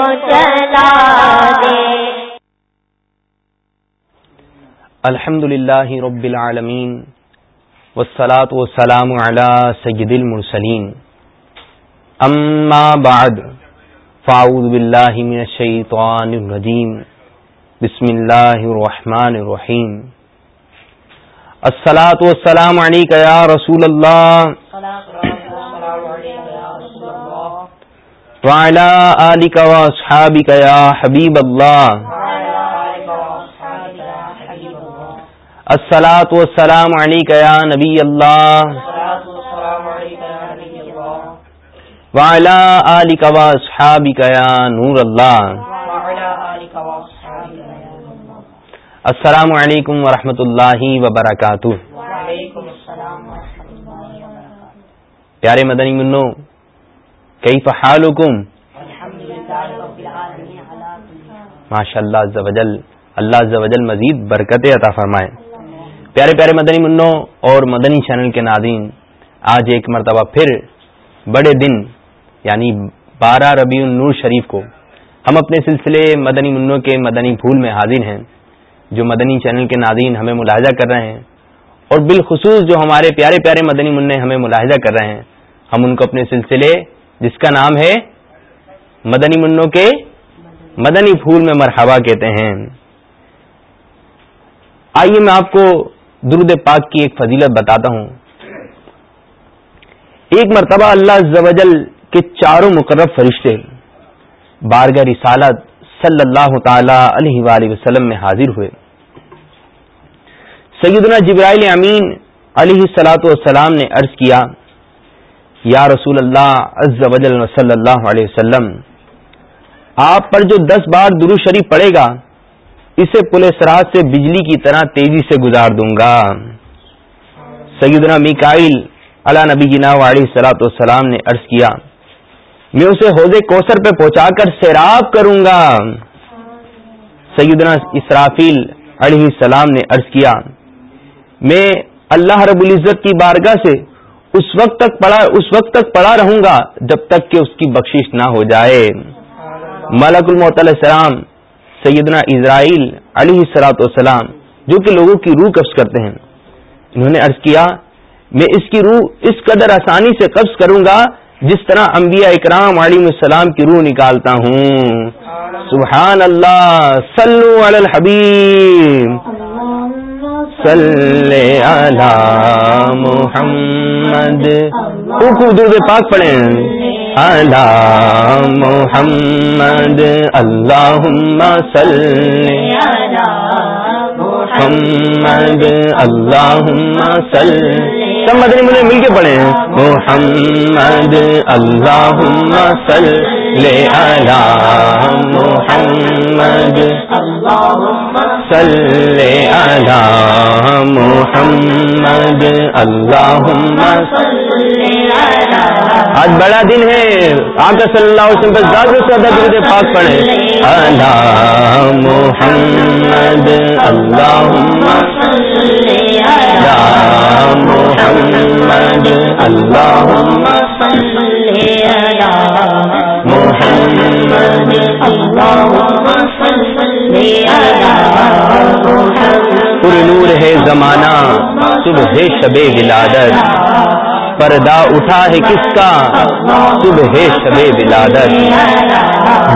کو چلا دے الحمد للہ رب العالمین والصلاة والسلام على سید المرسلین۔ اما بعد فاعوذ باللہ من الشیطان الرجیم۔ بسم اللہ الرحمن الرحیم۔ السلاۃ والسلام علیک یا رسول اللہ۔ وعلى آلك وأصحابك يا حبيب الله. الصلاة والسلام عليك يا نبي الله. وعلى آلك وأصحابك يا نور الله. السلام علیکم ورحمۃ اللہ وبرکاتہ پیارے مدنی منو کئی فحال حکم ماشاء اللہ اللہ مزید برکت عطا فرمائے۔ پیارے پیارے مدنی منو اور مدنی چینل کے ناظرین آج ایک مرتبہ پھر بڑے دن یعنی بارہ ربیع النور شریف کو ہم اپنے سلسلے مدنی منوں کے مدنی پھول میں حاضر ہیں۔ جو مدنی چینل کے ناظرین ہمیں ملاحظہ کر رہے ہیں اور بالخصوص جو ہمارے پیارے پیارے مدنی منع ہمیں ملاحظہ کر رہے ہیں ہم ان کو اپنے سلسلے جس کا نام ہے مدنی منوں کے مدنی پھول میں مرحبا کہتے ہیں۔ آئیے میں آپ کو درد پاک کی ایک فضیلت بتاتا ہوں۔ ایک مرتبہ اللہ زوجل کے چاروں مقرب فرشتے بارگاہ رسالت صلی اللہ تعالی علیہ وآلہ وسلم میں حاضر ہوئے۔ سیدنا جبرائیل امین علیہ السلاۃ والسلام نے عرض کیا یا رسول اللہ عز و جل صلی اللہ علیہ وسلم، آپ پر جو دس بار درو شریف پڑے گا، اسے پولیس رات سے بجلی کی طرح تیزی سے گزار دوں گا۔ سیدنا میکائل علا نبی جنا علیہ سلاۃ والسلام نے عرض کیا، میں اسے حوض کوثر پہ پہنچا کر سیراب کروں گا۔ سیدنا اسرافیل علیہ السلام نے عرض کیا، میں اللہ رب العزت کی بارگاہ سے اس وقت تک پڑا اس وقت تک پڑا رہوں گا جب تک کہ اس کی بخشش نہ ہو جائے۔ ملک المحت علیہ السلام، سیدنا اسرائیل علیہ السلاۃ والسلام، جو کہ لوگوں کی روح قبض کرتے ہیں۔ انہوں نے عرض کیا، میں اس کی روح اس قدر آسانی سے قبض کروں گا جس طرح انبیاء اکرام علیہ السلام کی روح نکالتا ہوں۔ سبحان اللہ، صلو علی الحبیب۔ صلی علی محمد۔ درد پاک پڑھیں۔ علی محمد۔ اللہم صلی محمد۔ اللہم صلی۔ سب مدنی مجھے مل کے پڑھیں۔ محمد، اللہم صلی۔ علی محمد صلی علی محمد اللہم آج بڑا دن ہے آقا صلی اللہ علیہ وسلم پر زیادہ سے زیادہ درود پاک پڑھیں۔ اللہ محمد اللہم صلی علی محمد اللہم صلی علی محمد اللہم صلی علی محمد پر نور ہے زمانہ، صبح شب ولادت۔ پردہ اٹھا ہے کس کا؟ صبح ہے شب ولادت۔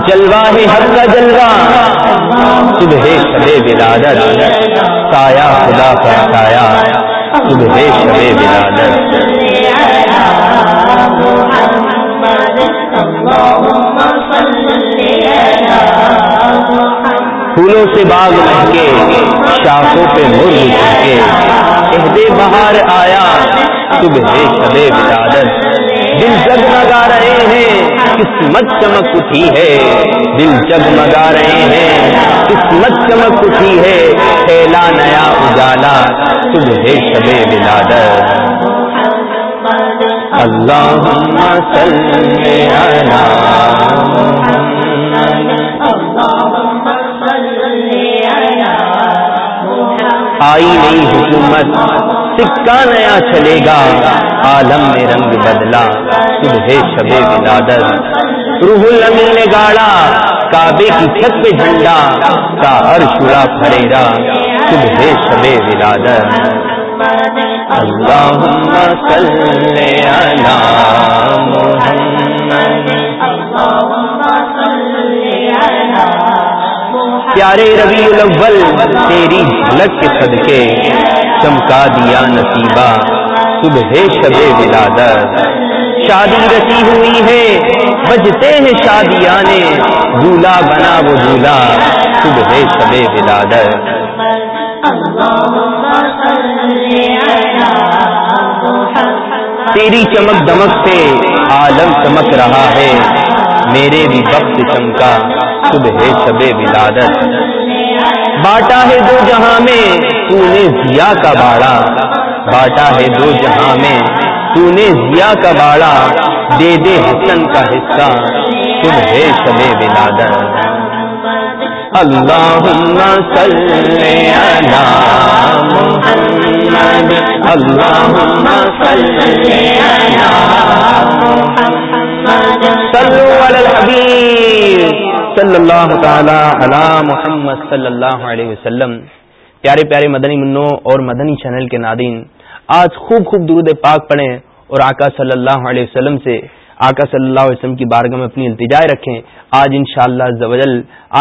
جلوا ہے حق کا جلوا صبح شب ولادت۔ سایہ خدا کا سایہ۔ صبح شب ولادت۔ پھولوں سے باغ مہنگے شاخوں پہ مرغ چڑکے عہدے بہار آیا، صبح شب ولادت دل جگمگا رہے ہیں، قسمت چمک اٹھی ہے۔ دل جگمگا رہے ہیں، قسمت چمک اٹھی ہے۔ پھیلا نیا اجالا، صبح شب ولادت اللہ آئی نئی حکومت، سکہ نیا چلے گا، عالم میں رنگ بدلا، صبح شب ولادت۔ روح المی نے گاڑا، کعبے کی چھت پہ جھنڈا کا ہر شڑا پھڑے گا صبح شب ولادت۔ اللہ پیارے ربی الاول تیری جھلک کے صدقے چمکا دیا نصیبہ صبح شب ولادت۔ شادی رسی ہوئی ہے بجتے ہیں شادیاں نے دولہا بنا وہ دولہا صبح شب ولادت۔ تیری چمک دمک سے عالم چمک رہا ہے۔ میرے بھی وقت چمکا، صبح شب ولادت۔ باٹا ہے دو جہاں میں، تو نے ضیا کا باڑا۔ باٹا ہے دو جہاں میں، تو نے ضیا کا باڑا۔ دے دے حسن کا حصہ تم ہے شب ولادت۔ اللهم اللہ اللہ صلی اللہ تعالی علی محمد صلی اللہ علیہ وسلم. پیارے پیارے مدنی منوں اور مدنی چینل کے نادین آج خوب خوب درود پاک پڑھیں اور آقا صلی اللہ علیہ وسلم سے آقا صلی اللہ علیہ وسلم کی بارگاہ میں اپنی التجائے رکھیں۔ آج ان شاء اللہ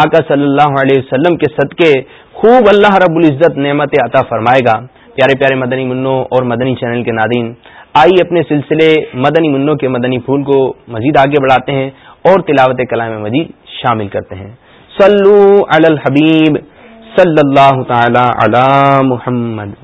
آقا صلی اللہ علیہ وسلم کے صدقے خوب اللہ رب العزت نعمت عطا فرمائے گا۔ پیارے پیارے مدنی منوں اور مدنی چینل کے نادین آئی اپنے سلسلے مدنی منوں کے مدنی پھول کو مزید آگے بڑھاتے ہیں اور تلاوت کلام مزید شامل کرتے ہیں۔ صلو علی الحبیب صلی اللہ تعالی علی محمد۔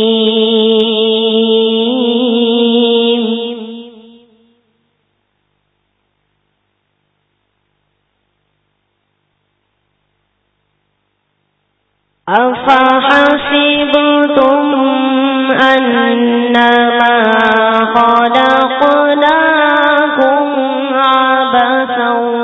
أفحسبتم أنما خلقناكم عبثا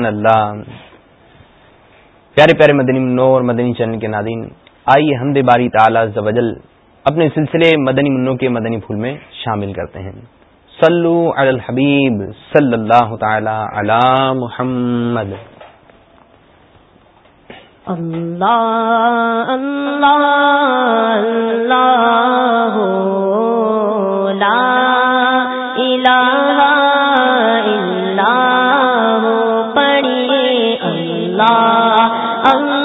سبحان اللہ۔ پیارے پیارے مدنی منور اور مدنی چن کے ناظرین، آئیے حمد باری تعالی زوجل اپنے سلسلے مدنی منوں کے مدنی پھول میں شامل کرتے ہیں۔ صلو علی الحبیب صلی اللہ تعالی علی محمد۔ اللہ اللہ اللہ ہم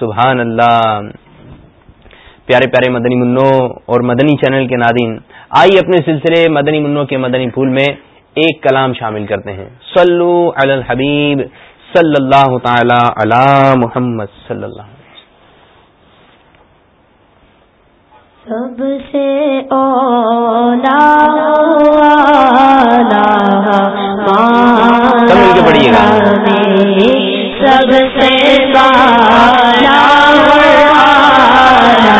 سبحان اللہ پیارے پیارے مدنی منو اور مدنی چینل کے نادین آئیے اپنے سلسلے مدنی منو کے مدنی پھول میں ایک کلام شامل کرتے ہیں۔ صلو علی الحبیب صلی اللہ تعالی علی محمد صلی اللہ سب سے اولا سب سب سے بالا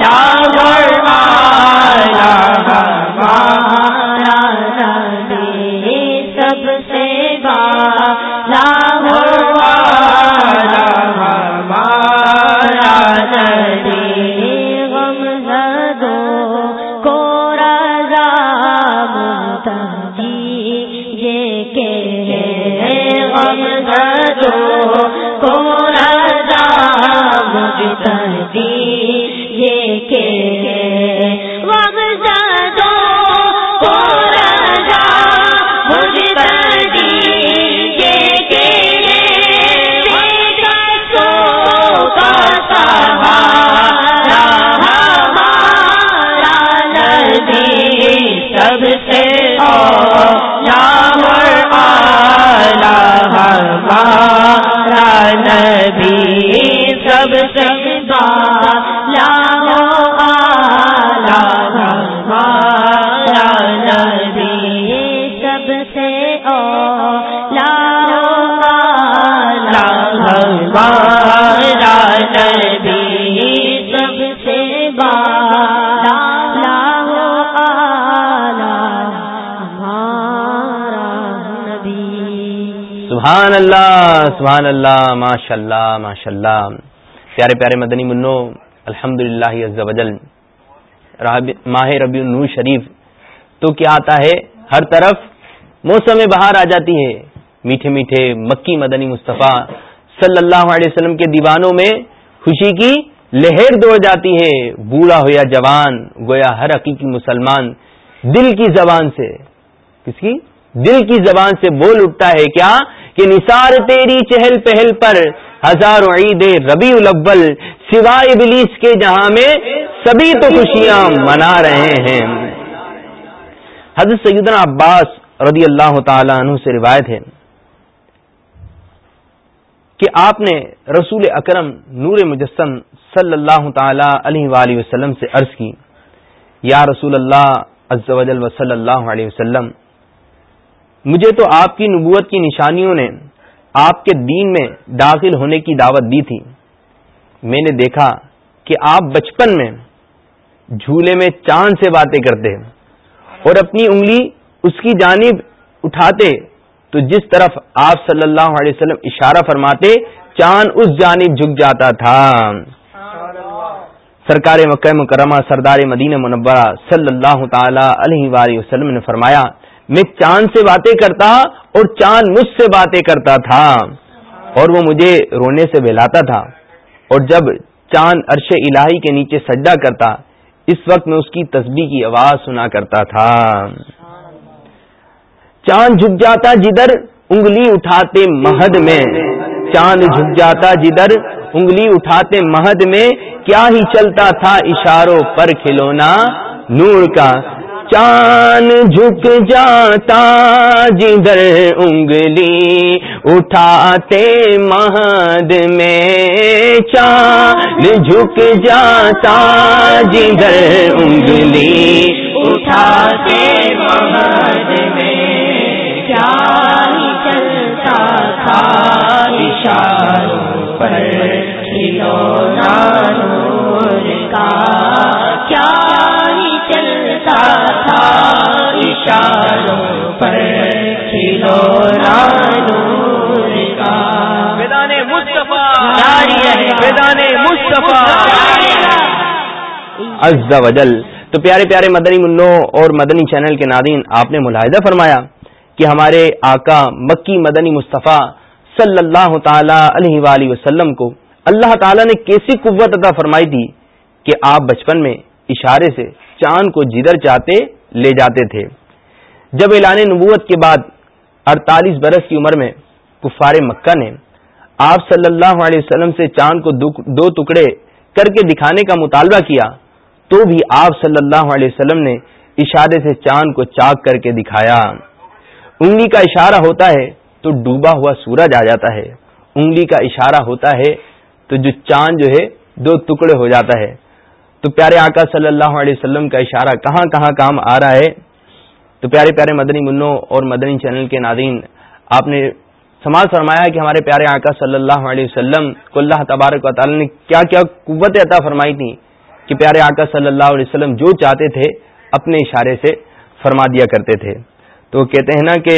یا سبحان اللہ سبحان اللہ ماشاء اللہ ماشاء اللہ پیارے پیارے مدنی منو الحمد للہ ماہ ربی النور شریف۔ تو کیا آتا ہے؟ ہر طرف موسم بہار آ جاتی ہے۔ میٹھے میٹھے مکی مدنی مصطفیٰ صلی اللہ علیہ وسلم کے دیوانوں میں خوشی کی لہر دوڑ جاتی ہے۔ بوڑھا ہو یا جوان، گویا ہر حقیقی مسلمان دل کی زبان سے۔ کس کی؟ دل کی زبان سے بول اٹھتا ہے، کیا؟ کہ نثار تیری چہل پہل پر ہزاروں عید ربیع الاول سوائے ابلیس کے جہاں میں سبھی تو خوشیاں منا رہے ہیں۔ حضرت سیدنا عباس رضی اللہ تعالی عنہ سے روایت ہے کہ آپ نے رسول اکرم نور مجسم صلی اللہ تعالی علیہ وآلہ وسلم سے عرض کی، یا رسول اللہ عز و جل و صلی اللہ علیہ وسلم مجھے تو آپ کی نبوت کی نشانیوں نے آپ کے دین میں داخل ہونے کی دعوت دی تھی۔ میں نے دیکھا کہ آپ بچپن میں جھولے میں چاند سے باتیں کرتے اور اپنی انگلی اس کی جانب اٹھاتے تو جس طرف آپ صلی اللہ علیہ وسلم اشارہ فرماتے، چاند اس جانب جھک جاتا تھا۔ سرکار مکہ مکرمہ سردار مدینہ منورہ صلی اللہ تعالی علیہ وآلہ وسلم نے فرمایا میں چاند سے باتیں کرتا اور چاند مجھ سے باتیں کرتا تھا۔ اور وہ مجھے رونے سے بہلاتا تھا۔ اور جب چاند عرش الہی کے نیچے سجدہ کرتا، اس وقت میں اس کی تسبیح کی آواز سنا کرتا تھا۔ چاند جھک جاتا جدھر انگلی اٹھاتے مہد میں۔ چاند جھک جاتا جدھر انگلی اٹھاتے مہد میں۔ کیا ہی چلتا تھا اشاروں پر کھلونا، نور کا چاند جھک جاتا، جدھر انگلی اٹھاتے مہد میں چاند جھک جاتا، جدھر انگلی اٹھاتے مہد میں چلتا تھا، اشاروں پر کھلونا پر کھلونا نور کا میدان مصطفیٰ میدان مصطفیٰ۔ عز وجل، تو پیارے پیارے مدنی منوں اور مدنی چینل کے ناظرین، آپ نے ملاحظہ فرمایا کہ ہمارے آقا مکی مدنی مصطفیٰ صلی اللہ تعالی علیہ وآلہ وسلم کو اللہ تعالی نے کیسی قوت عطا فرمائی تھی کہ آپ بچپن میں اشارے سے چاند کو جدھر چاہتے لے جاتے تھے۔ جب اعلان نبوت کے بعد اڑتالیس برس کی عمر میں کفار مکہ نے آپ صلی اللہ علیہ وسلم سے چاند کو دو ٹکڑے کر کے دکھانے کا مطالبہ کیا، تو بھی آپ صلی اللہ علیہ وسلم نے اشارے سے چاند کو چاک کر کے دکھایا۔ انگلی کا اشارہ ہوتا ہے تو ڈوبا ہوا سورج آ جاتا ہے۔ انگلی کا اشارہ ہوتا ہے تو جو چاند جو ہے دو ٹکڑے ہو جاتا ہے۔ تو پیارے آقا صلی اللہ علیہ وسلم کا اشارہ کہاں کہاں کام آ رہا ہے؟ تو پیارے پیارے مدنی منوں اور مدنی چینل کے ناظرین، آپ نے سماج فرمایا کہ ہمارے پیارے آقا صلی اللہ علیہ وسلم کو اللہ تبارک و تعالی نے کیا کیا قوت عطا فرمائی تھی کہ پیارے آقا صلی اللہ علیہ وسلم جو چاہتے تھے اپنے اشارے سے فرما دیا کرتے تھے۔ تو کہتے ہیں نا کہ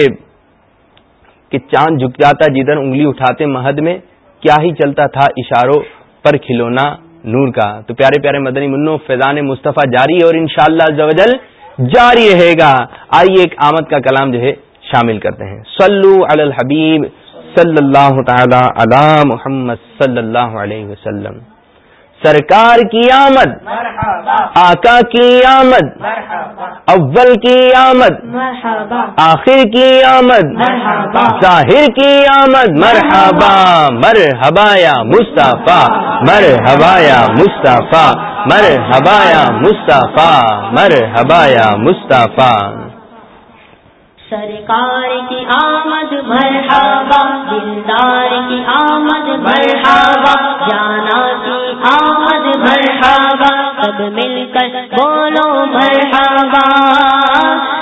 کہ چاند جھک جاتا جدھر انگلی اٹھاتے مہد میں، کیا ہی چلتا تھا اشاروں پر کھلونا نور کا۔ تو پیارے پیارے مدنی منو فیضان مصطفیٰ جاری اور انشاءاللہ شاء اللہ جاری رہے گا۔ آئیے ایک آمد کا کلام جو ہے شامل کرتے ہیں۔ صلو علی الحبیب صلی اللہ تعالی علی محمد صلی اللہ علیہ وسلم۔ سرکار کی آمد آقا کی آمد اول کی آمد آخر کی آمد ظاہر کی آمد مرحبا مرحبا یا مصطفیٰ مرحبا یا مصطفیٰ مرحبا یا مصطفیٰ مرحبا یا مصطفیٰ۔ سرکار کی آمد، مرحبا دلدار کی آمد، مرحبا، جانا کی آمد، مرحبا، سب مل کر بولو مرحبا۔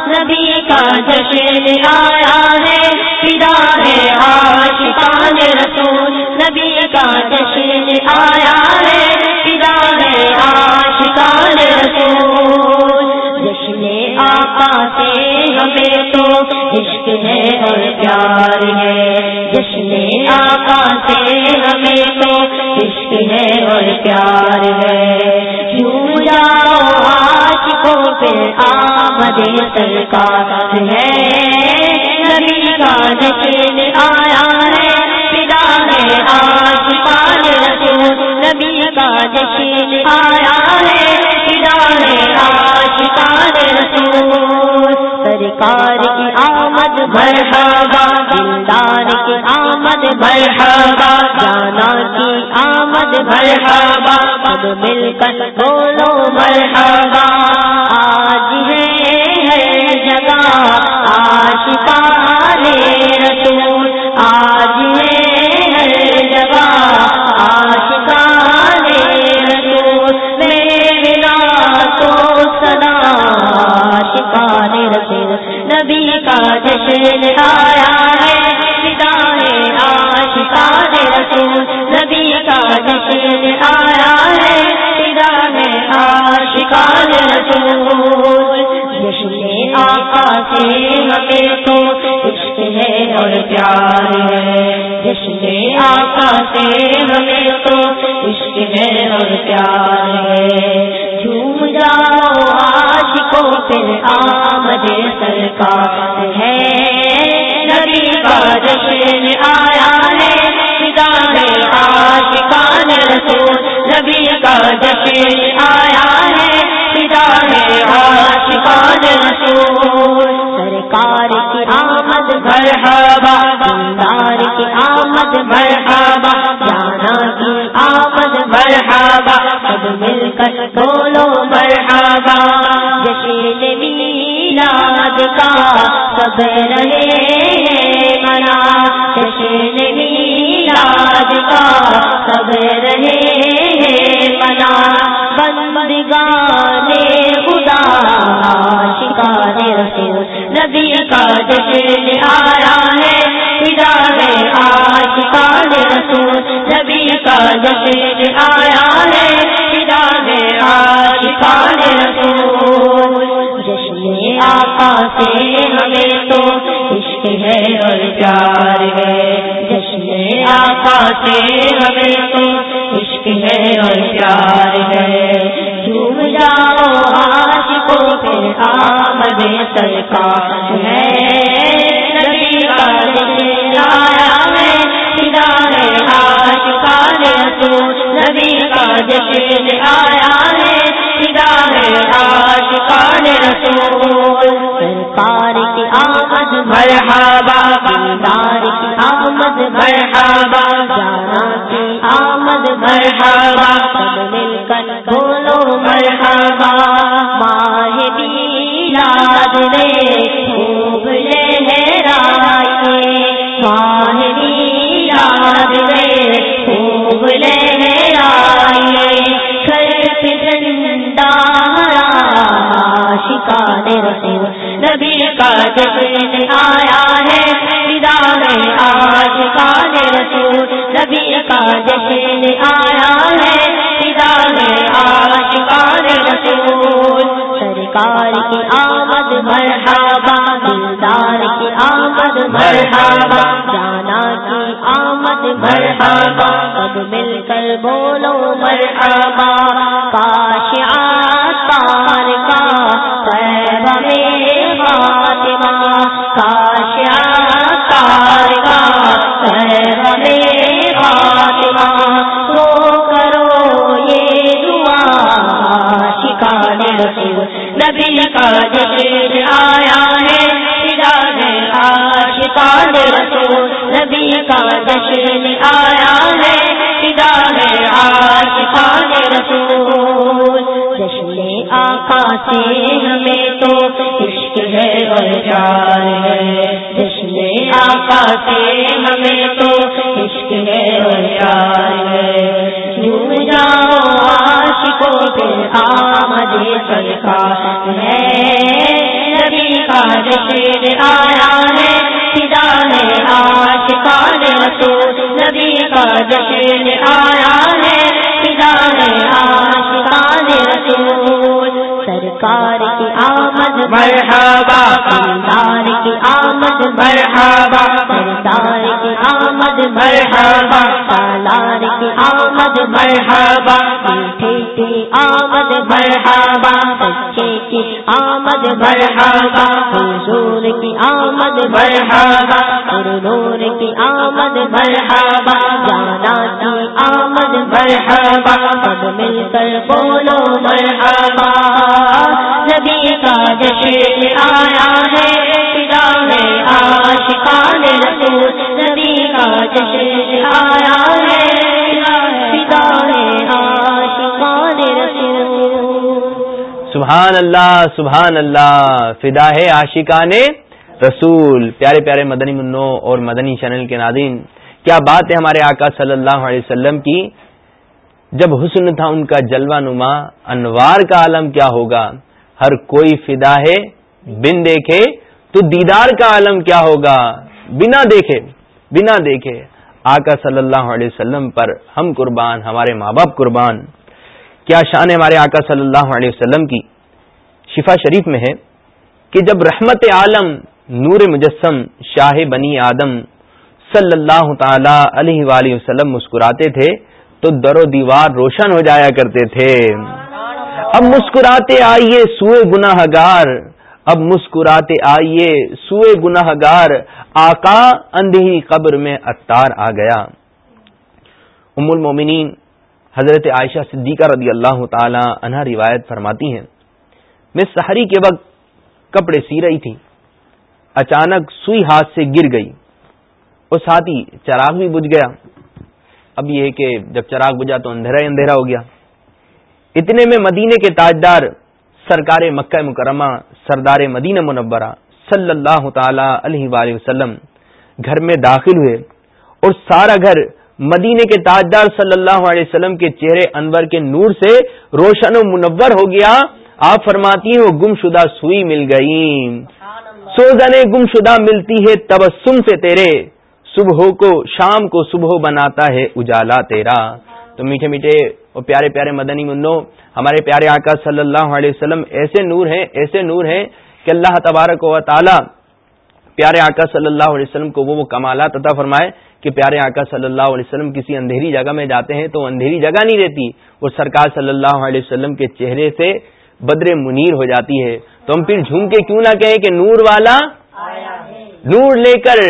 نبی کا جشن آیا ہے پدا ہے آشقان رسول۔ نبی کا جشن آیا ہے عشق ہے اور پیار ہے۔ جشن آقا سے ہمیں تو عشق ہے اور پیار ہے۔ کیوں جاؤ آج کو پھر آمد سرکار ہے۔ نبی کا جشن آیا ہے۔ پدا ہے آج پال رسول۔ نبی کا جشن آیا ہے۔ پدا ہے آج پال رسول۔ سرکار کی آمد مرحبا دلدار کی آمد مرحبا، جانا کی آمد مرحبا، سب مل کر بولو مرحبا۔ آج ہے ہر جگہ آشقان رسول۔ آج ہے ہر جگہ آشقان رسول۔ میرے بنا تو سدا آشقان رسول۔ نبی کا جشن آیا ہے۔ پتا ہے آشقان رسول نبی کا جشن آیا ہے۔ ہے آشقان رسول۔ جشن آقا سے ہمیں تو عشق ہے اور پیار ہے۔ جشن آقا سے ہمیں تو عشق ہے اور پیار ہے۔ پھر آمد سرکار ہے۔ نبی کا جشن آیا ہے۔ آشقان رسول نبی کا جشن آیا ہے۔ آشقان رسول سرکار کی آمد مرحبا بندار کی آمد مرحبا، جانا کی آمد مرحبا، سب مل کر بولو سب رہے منا جشن میلاد کا سب رہے منا۔ بندگانے خدا شکار رسول، نبی کا جشن آیا ہے۔ خدا ہے آشکار رسول، نبی کا جشن آیا ہے۔ خدا ہے آشکار رسول جشن آقا سے ہمیں تو عشق ہے اور پیار ہے۔ جشن آقا سے ہمیں تو عشق ہے اور پیار ہے۔ جھوم جاؤ عاشقوں پہ آمد سرکار ہے۔ نبی کا آیا ہے سدا ہے عاشقان رسول نبی کا جشن آیا ہے سدا ہے عاشقان رسول. سرکار کی آمد مرحبا. بندار کی آمد مرحبا. جانا کی آمد مرحبا. سب مل کر بولو مرحبا. ماہ خوب لہرائیے آیا ہے۔ سدا آج کان رسول، نبی کا جشن آیا ہے۔ سدا آج کان رسول، سرکار کی آمد، مرحبا، دلدار کی آمد، مرحبا، جانا کی آمد، مرحبا۔ سب مل کر بولو، مرحبا۔ کاش آقا ہمیں تو عشق ہے اور پیار ہے۔ جشن آقا سے ہمیں تو عشق ہے اور پیار ہے۔ جھوم جاؤ عاشقوں پہ آمد سرکار ہے نبی کا جشن آیا ہے۔ سدا ہے آشقان رسول نبی کا جشن آیا ہے۔ سدا ہے آشقان رسول سرکار کی آمد مرحبا سردار کی آمد مرحبا سردار کی آمد مرحبا سالار کی آمد مرحبا میٹھے کی آمد مرحبا بچے کی آمد مرحبا حضور کی آمد مرحبا نور کی آمد مرحبا جانا کی آمد مرحبا سب مل کر بولو مرحبا آیا ہے ہے آشقان رسول، نبی کا جشن آیا ہے۔ ہے آشقان رسول۔ سبحان اللہ سبحان اللہ فدا ہے عاشقان رسول۔ پیارے پیارے مدنی منو اور مدنی چینل کے ناظرین، کیا بات ہے ہمارے آقا صلی اللہ علیہ وسلم کی؟ جب حسن تھا ان کا جلوہ نما، انوار کا عالم کیا ہوگا؟ ہر کوئی فدا ہے، بن دیکھے تو دیدار کا عالم کیا ہوگا؟ بنا دیکھے بنا دیکھے۔ آقا صلی اللہ علیہ وسلم پر ہم قربان، ہمارے ماں باپ قربان۔ کیا شان ہمارے آقا صلی اللہ علیہ وسلم کی۔ شفا شریف میں ہے کہ جب رحمت عالم نور مجسم شاہ بنی آدم صلی اللہ تعالی علیہ وآلہ وسلم مسکراتے تھے تو در و دیوار روشن ہو جایا کرتے تھے۔ اب مسکراتے آئیے سوئے گناہ گار اب مسکراتے آئیے سوئے گناہ گار آقا اندھی قبر میں اتار آ گیا۔ ام المومنین، حضرت عائشہ صدیقہ رضی اللہ تعالی عنہ روایت فرماتی ہیں۔ میں سحری کے وقت کپڑے سی رہی تھی۔ اچانک سوئی ہاتھ سے گر گئی۔ اور ساتھ ہی چراغ بھی بجھ گیا۔ اب یہ کہ جب چراغ بجا تو اندھیرا ہی اندھیرا ہو گیا۔ اتنے میں مدینے کے تاجدار سرکار مکہ مکرمہ، سردار مدینہ منورہ صلی اللہ تعالی علیہ وآلہ وسلم گھر میں داخل ہوئے اور سارا گھر مدینے کے تاجدار صلی اللہ علیہ وسلم کے چہرے انور کے نور سے روشن و منور ہو گیا۔ آپ فرماتی ہیں، وہ گم شدہ سوئی مل گئی۔ سوزنے گم شدہ ملتی ہے تبسم سے تیرے۔ صبح کو، شام کو صبح بناتا ہے اجالا تیرا۔ تو میٹھے میٹھے اور پیارے پیارے مدنی منو ہمارے پیارے آقا صلی اللہ علیہ وسلم ایسے نور ہیں ایسے نور ہیں کہ اللہ تبارک و تعالی پیارے آقا صلی اللہ علیہ وسلم کو وہ وہ کمالات عطا فرمائے کہ پیارے آقا صلی اللہ علیہ وسلم کسی اندھیری جگہ میں جاتے ہیں تو اندھیری جگہ نہیں رہتی وہ سرکار صلی اللہ علیہ وسلم کے چہرے سے بدر منیر ہو جاتی ہے۔ تو ہم پھر جھوم کے کیوں نہ کہیں کہ نور والا نور لے کر۔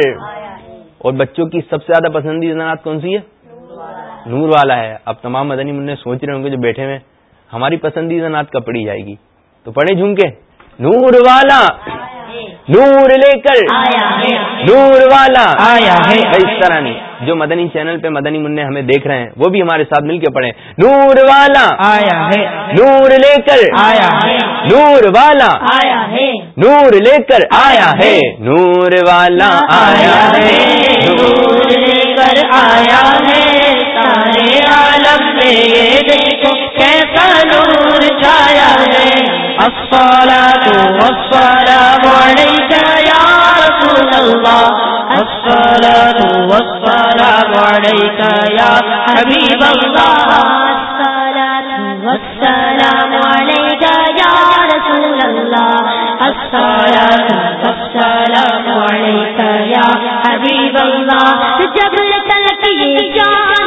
اور بچوں کی سب سے زیادہ پسندیدہ نعت کون سی ہے نور والا ہے۔ اب تمام مدنی منہ سوچ رہے ہوں گے جو بیٹھے ہوئے ہماری پسندیدہ نعت کب پڑی جائے گی؟ تو پڑھے جھوم کے نور والا، نور لے کر، نور والا۔ آیا ہے اس طرح نہیں۔ جو مدنی چینل پہ مدنی منع ہمیں دیکھ رہے ہیں، وہ بھی ہمارے ساتھ مل کے پڑھیں۔ نور والا آیا ہے نور لے کر آیا ہے نور والا۔ آیا ہے نور لے کر آیا ہے نور والا۔ آیا ہے، نور لے کر آیا ہے۔ سارے عالم یہ دیکھو کیسا نور چھایا ہے۔ الصلاة والسلام عليك يا رسول الله الصلاة والسلام عليك يا حبيب الله الصلاة والسلام رسول الصلاة والسلام جب تلک یہ جان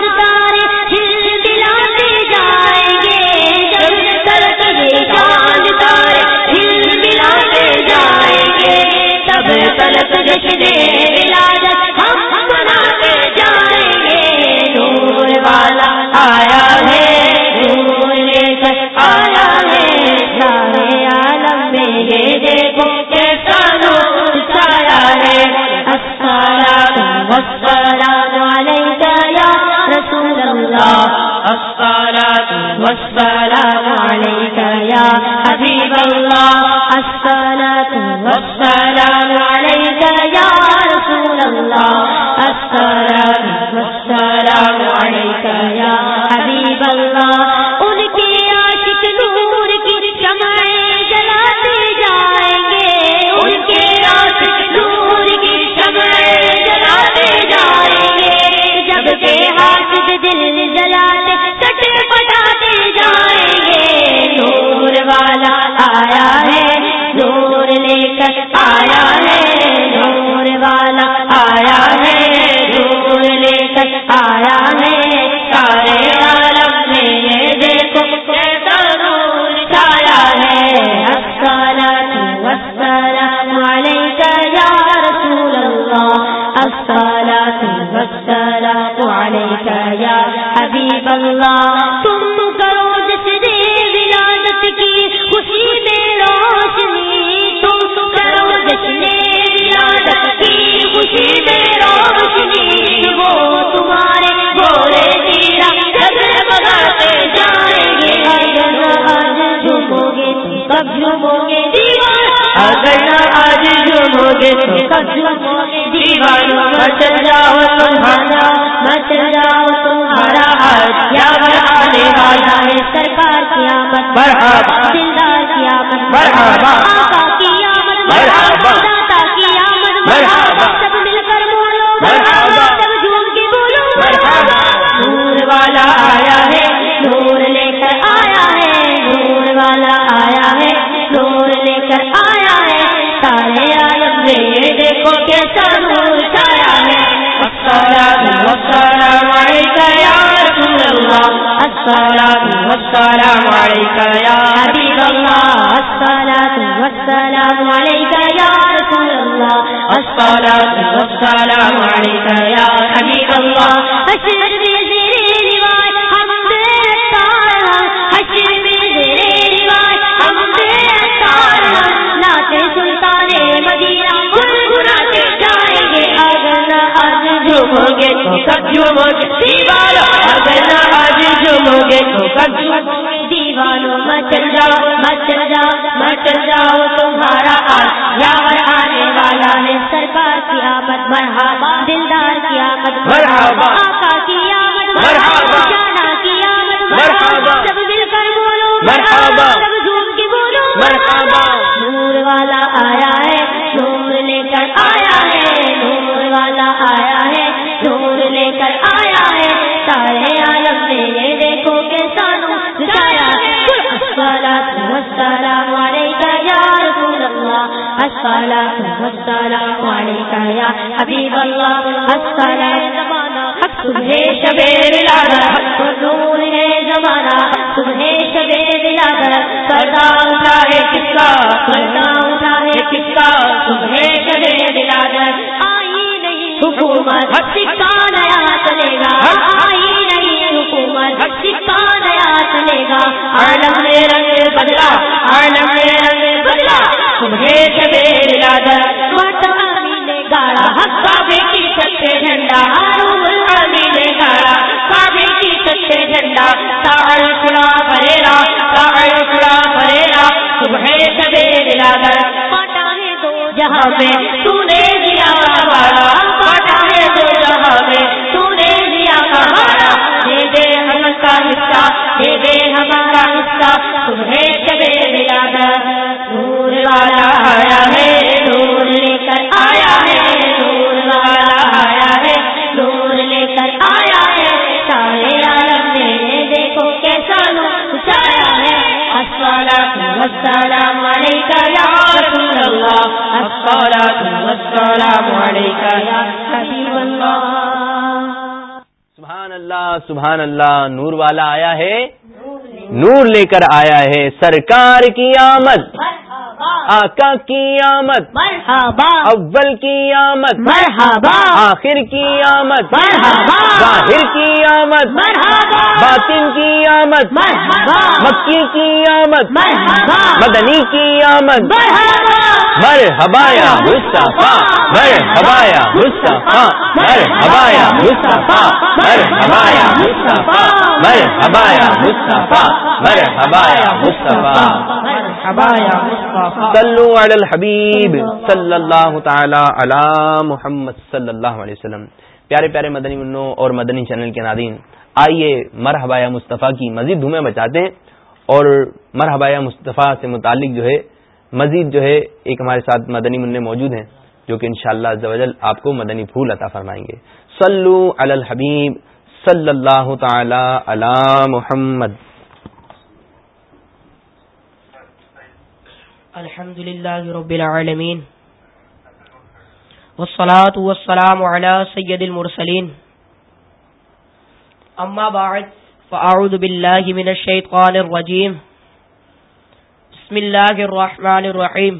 جشن ولادت ہم مناتے جائیں گے۔ نور والا آیا ہے۔ جاؤ تمہارا مچل جاؤ تمہارا کیا آنے والا ہے سرکار آمد مرحبا کی آمد مرحبا والسلام عليك يا رسول اللہ السلام والسلام عليك يا حبيب الله الصلاة والسلام عليك يا رسول والسلام دیوارو اگر نہ آج جھومو گے تو گے دیوانوں مچل جاؤ مچل جاؤ مچل جاؤ تمہارا آج یاور آنے والا ہے سرکار کی آمد مرحبا دلدار کی آمد مرحبا۔ الله الصلاة والسلام عليك زمانہ صبح شبے ولادت نور ہے زمانہ صبح شبے ولادت پردہ اٹھا ہے کس کا پردہ اٹھا ہے کس کا ولادت آئی نہیں حکومت نیا چلے گا، آئی نیا چلے گا۔ عالم میں رنگ بدلا، عالم میں رنگ بدلا۔ تمہیں شبے ولادت مٹامی نے گاڑا۔ کعبے کی چھت جھنڈا، ہارون العالمین نے گاڑا۔ کعبے کی چھت جھنڈا تاعل کھلا پریرا تاعل کھلا پریرا تمہیں شبے ولادت مٹا ہے دو جہاں میں تو نے دیا کا بارا پاٹا ہے دو جہاں میں تمہیں نور والا آیا ہے نور لے کر آیا ہے۔ نور والا آیا ہے نور لے کر آیا ہے۔ سارے عالم میں دیکھو کیسا نور چھایا ہے۔ الصلاة والسلام عليك يا رسول الله الصلاة سبحان اللہ سبحان اللہ، نور والا آیا ہے۔ نور لے کر آیا ہے سرکار کی آمد آقا کی آمد مرحبا۔ اول کی آمد مرحبا۔ آخر کی آمد مرحبا۔ ظاہر کی آمد مرحبا۔ باطن کی آمد مرحبا۔ مکی کی آمد مرحبا۔ مدنی کی آمد مرحبا۔ مر ہبایا مصطفیٰ مر ہبایا مصطفیٰ مر ہبایا مصطفیٰ مر ہبایا مصطفیٰ مر ہبایا مصطفیٰ مر ہبایا مصطفیٰ۔ صلو علی الحبیب صلی اللہ تعالی علی محمد صلی اللہ علیہ وسلم۔ پیارے پیارے مدنی منوں اور مدنی چینل کے ناظرین آئیے مرحبا یا مصطفیٰ کی مزید دھومیں بچاتے ہیں اور مرحبا یا مصطفیٰ سے متعلق جو ہے مزید جو ہے، ایک ہمارے ساتھ مدنی منع موجود ہیں، جو کہ انشاءاللہ شاء اللہ آپ کو مدنی پھول عطا فرمائیں گے۔ صلو علی الحبیب صلی اللہ تعالی علی محمد۔ الحمد لله رب العالمين والصلاة والسلام على سيد المرسلين أما بعد فأعوذ بالله من الشيطان الرجيم بسم الله الرحمن الرحيم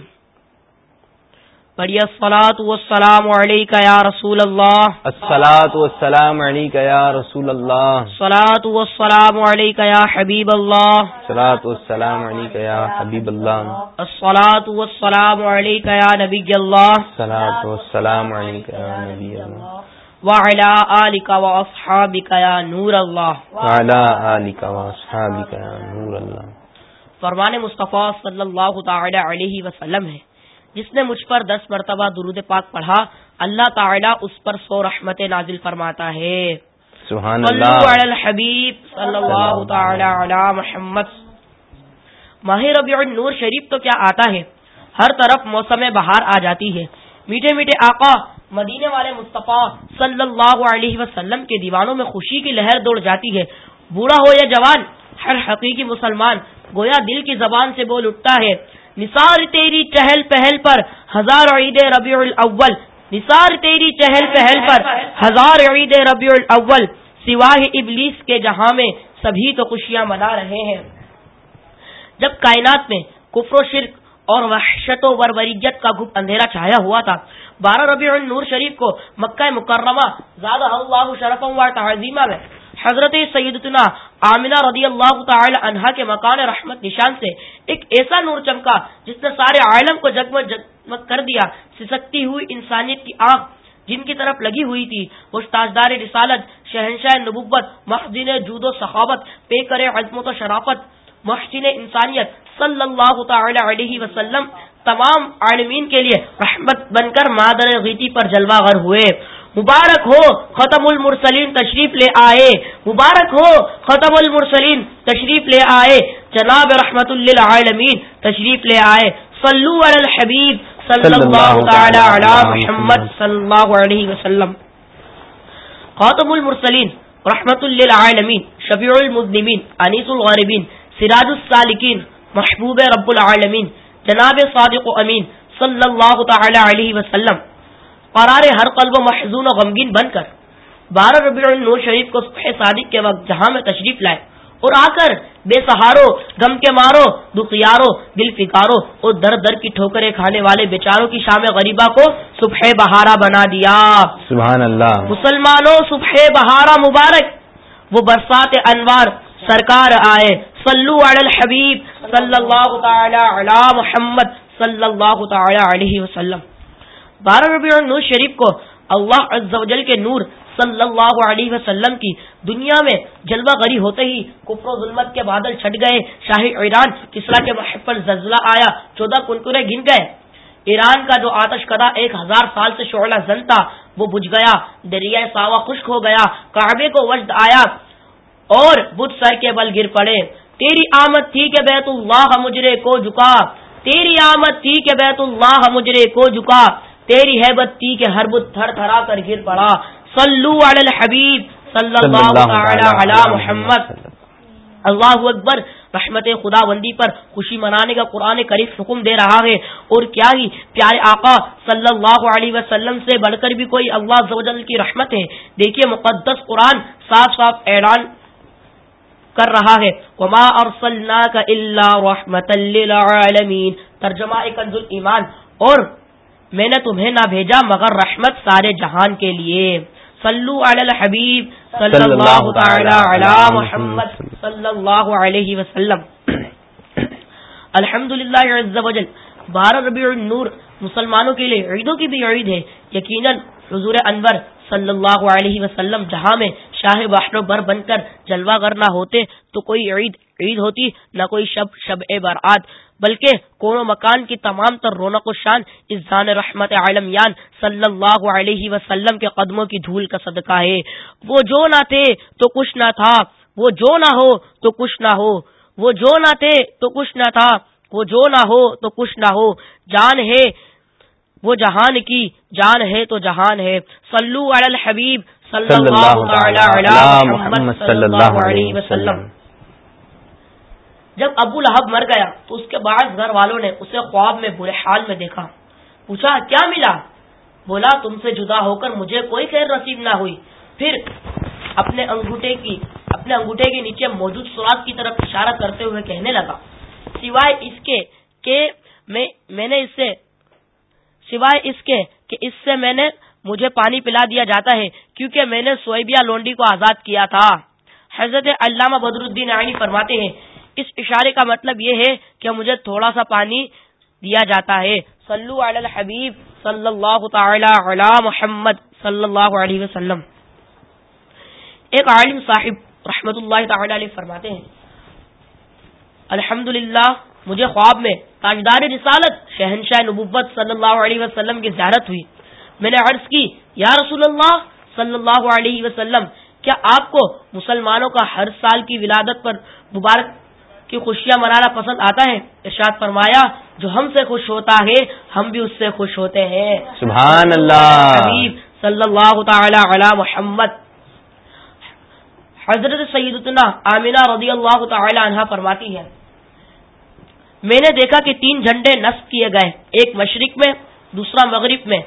پڑھیے الصلاة والسلام عليك يا رسول الله السلاۃ والسلام علیک یا رسول اللہ۔ الصلاة والسلام عليك يا حبيب الله السلاۃ والسلام علیک یا حبیب اللہ۔ الصلاة والسلام عليك يا نبي الله السلاۃ والسلام علیک یا نبی اللہ۔ وعلى آلك وأصحابك يا نور الله وعلی آلک واصحابک یا نور اللہ۔ فرمان مصطفیٰ صلی اللہ تعالی علیہ وسلم ہے۔ جس نے مجھ پر دس مرتبہ درود پاک پڑھا اللہ تعالی اس پر سو رحمت نازل فرماتا ہے۔ سبحان اللہ۔ علی الحبیب صلی اللہ تعالی علی محمد۔ ماہ ربیع النور شریف تو کیا آتا ہے؟ ہر طرف موسم بہار آ جاتی ہے۔ میٹھے میٹھے آقا مدینے والے مصطفیٰ صلی اللہ علیہ وسلم کے دیوانوں میں خوشی کی لہر دوڑ جاتی ہے۔ بوڑھا ہو یا جوان ہر حقیقی مسلمان گویا دل کی زبان سے بول اٹھتا ہے، نثار تیری چہل پہل پر ہزار عید ربیع الاول، نثار تیری چہل پہل پر ہزار عید ربیع الاول، سواہ ابلیس کے جہاں میں سبھی تو خوشیاں منا رہے ہیں۔ جب کائنات میں کفر و شرک اور وحشت و وروریت کا گپ اندھیرا چھایا ہوا تھا، بارہ ربیع النور شریف کو مکہ مکرمہ زیادہ اللہ شرف و تعظیمہ میں حضرت سیدتنا آمنہ رضی اللہ تعالی عنہا کے مکان رحمت نشان سے ایک ایسا نور چمکا جس نے سارے عالم کو جگمگ جگمگ کر دیا، سسکتی ہوئی انسانیت کی آنکھ جن کی طرف لگی ہوئی تھی۔ وہ تاجدار رسالت، شہنشاہ نبوت محدین جود و سخاوت پے کرے عظمت و شرافت، محسن انسانیت صلی اللہ تعالی علیہ وسلم، تمام عالمین کے لیے رحمت بن کر مادر غیتی پر جلوہ گر ہوئے۔ مبارک ہو ختم المرسلین تشریف لے آئے۔ مبارک ہو ختم المرسلین تشریف لے آئے۔ جناب رحمت للعالمین تشریف لے آئے۔ صلو علی الحبیب صلی اللہ تعالی علی محمد صلی اللہ علیہ وسلم۔ خاتم المرسلین رحمت للعالمین، شفیع المذنبین، انیس الغاربین، سراج السالکین، محبوب رب العالمین، جناب صادق و امین صلی اللہ تعالی علیہ وسلم۔ قرار ہر قلب و محضون و غمگین بن کر بارہ ربیع النور شریف کو صبح صادق کے وقت جہاں میں تشریف لائے اور آ کر بے سہارو غم کے مارو دکھیارو دل فکارو اور در در کی ٹھوکرے کھانے والے بیچاروں کی شام غریبہ کو صبح بہارا بنا دیا۔ سبحان اللہ مسلمانوں صبح بہارا مبارک۔ وہ برسات انوار سرکار آئے۔ صلو علی الحبیب صلی اللہ تعالی علی محمد صلی اللہ تعالی علیہ وسلم۔ بارہ ربیع النور شریف کو اللہ عز و جل کے نور صلی اللہ علیہ وسلم کی دنیا میں جلوہ غری ہوتے ہی کفر و ظلمت کے بادل چھٹ گئے۔ شاہی ایران کسرا کے محب پر زلزلہ آیا، چودہ کنکرے گن گئے۔ ایران کا جو آتش کدا ایک ہزار سال سے شعلہ زن تھا، وہ بجھ گیا۔ دریا ساوا خشک ہو گیا۔ کعبے کو وجد آیا اور بدھ سر کے بل گر پڑے۔ تیری آمد تھی کہ بیت اللہ مجرے کو جھکا۔ تیری آمد تھی کہ بیت اللہ مجرے کو جھکا۔ تیری حیبت تھی کہ ہر بت تھر تھرا کر گر پڑا۔ صلو علی الحبیب صلی اللہ تعالی علی محمد۔ اللہ اکبر، رحمت خدا بندی پر خوشی منانے کا قرآن قریب حکم دے رہا ہے۔ اور کیا ہی، پیارے آقا صلی اللہ علیہ وسلم سے بڑھ کر بھی کوئی اللہ زوجل کی رحمت ہے۔ دیکھیے مقدس قرآن صاف صاف اعلان کر رہا ہے۔ وما ارسلناک الا رحمت للعالمین ترجمہ کنز ایمان اور میں نے تمہیں نہ بھیجا مگر رحمت سارے جہان کے لیے۔ صلو علی الحبیب صلی اللہ تعالی علی محمد صلی اللہ علیہ وسلم۔ الحمد للہ بارہ ربیع النور، مسلمانوں کے لیے عیدوں کی بھی عید ہے۔ یقیناً حضور انور صلی اللہ علیہ وسلم، جہاں میں شاہ بحر بر بن کر جلوہ گر نہ ہوتے، تو کوئی عید عید ہوتی نہ کوئی شب شب برآت بلکہ کون و مکان کی تمام تر رونق و شان اس جان رحمت عالم یان صلی اللہ علیہ وسلم کے قدموں کی دھول کا صدقہ ہے۔ وہ جو نہ تھے تو کچھ نہ تھا وہ جو نہ ہو تو کچھ نہ ہو وہ جو نہ تھے تو کچھ نہ تھا وہ جو نہ ہو تو کچھ نہ ہو۔ جان ہے وہ جہان کی جان ہے تو جہان ہے۔ صلو علی الحبیب صلی اللہ علیہ محمد صلی اللہ علیہ وسلم۔ جب ابو لہب مر گیا تو اس کے بعد گھر والوں نے اسے خواب میں برے حال میں دیکھا۔ پوچھا، کیا ملا؟ بولا، تم سے جدا ہو کر مجھے کوئی خیر نصیب نہ ہوئی۔ پھر اپنے انگوٹھے کی، اپنے انگوٹھے کے نیچے موجود سوراخ کی طرف اشارہ کرتے ہوئے کہنے لگا، سوائے اس کے کہ میں نے اس سے، سوائے اس کے کہ اس سے میں نے مجھے پانی پلا دیا جاتا ہے، کیونکہ میں نے سوئبیا لونڈی کو آزاد کیا تھا۔ حضرت علامہ بدر الدین آئینی فرماتے ہیں اس اشارے کا مطلب یہ ہے کہ مجھے تھوڑا سا پانی دیا جاتا ہے۔ صلو علی الحبیب صلی اللہ تعالی علی محمد صلی اللہ علیہ وسلم۔ ایک عالم صاحب رحمت اللہ تعالی علیہ فرماتے ہیں الحمد مجھے خواب میں تاجدار رسالت شہنشاہ نبوت صلی اللہ علیہ وسلم کی زیارت ہوئی۔ میں نے عرض کی، یا رسول اللہ صلی اللہ علیہ وسلم، کیا آپ کو مسلمانوں کا ہر سال کی ولادت پر مبارک کی خوشیاں منانا پسند آتا ہے؟ ارشاد فرمایا جو ہم سے خوش ہوتا ہے ہم بھی اس سے خوش ہوتے ہیں۔ سبحان اللہ۔ صلی اللہ تعالی علی محمد۔ حضرت سیدتنا آمینہ رضی اللہ تعالی عنہ فرماتی ہے میں نے دیکھا کہ تین جھنڈے نصب کیے گئے ایک مشرق میں دوسرا مغرب میں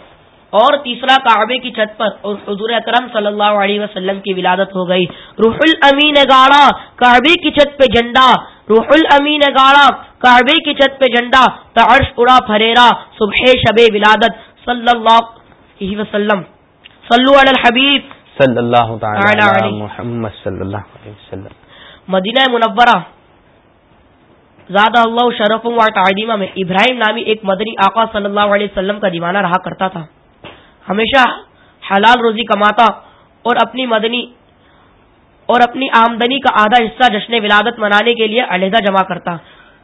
اور تیسرا کعبے کی چھت پر اور حضور اکرم صلی اللہ علیہ وسلم کی ولادت ہو گئی۔ روح الامین گاڑا کعبے کی چھت پہ جھنڈا روح الامین گاڑا کعبے کی چھت پہ جھنڈا تعرش اڑا پھریرا صبح شب ولادت صلی اللہ علیہ وسلم۔ صلو علی الحبیب۔ صلی اللہ تعالی محمد صلی اللہ علیہ وسلم۔ مدینہ منورہ۔ زیادہ اللہ شرف و تعلیمہ میں ابراہیم نامی ایک مدنی آقا صلی اللہ علیہ وسلم کا دیوانہ رہا کرتا تھا۔ ہمیشہ حلال روزی کماتا اور اپنی مدنی اور اپنی آمدنی کا آدھا حصہ جشن ولادت منانے کے لیے علیحدہ جمع کرتا۔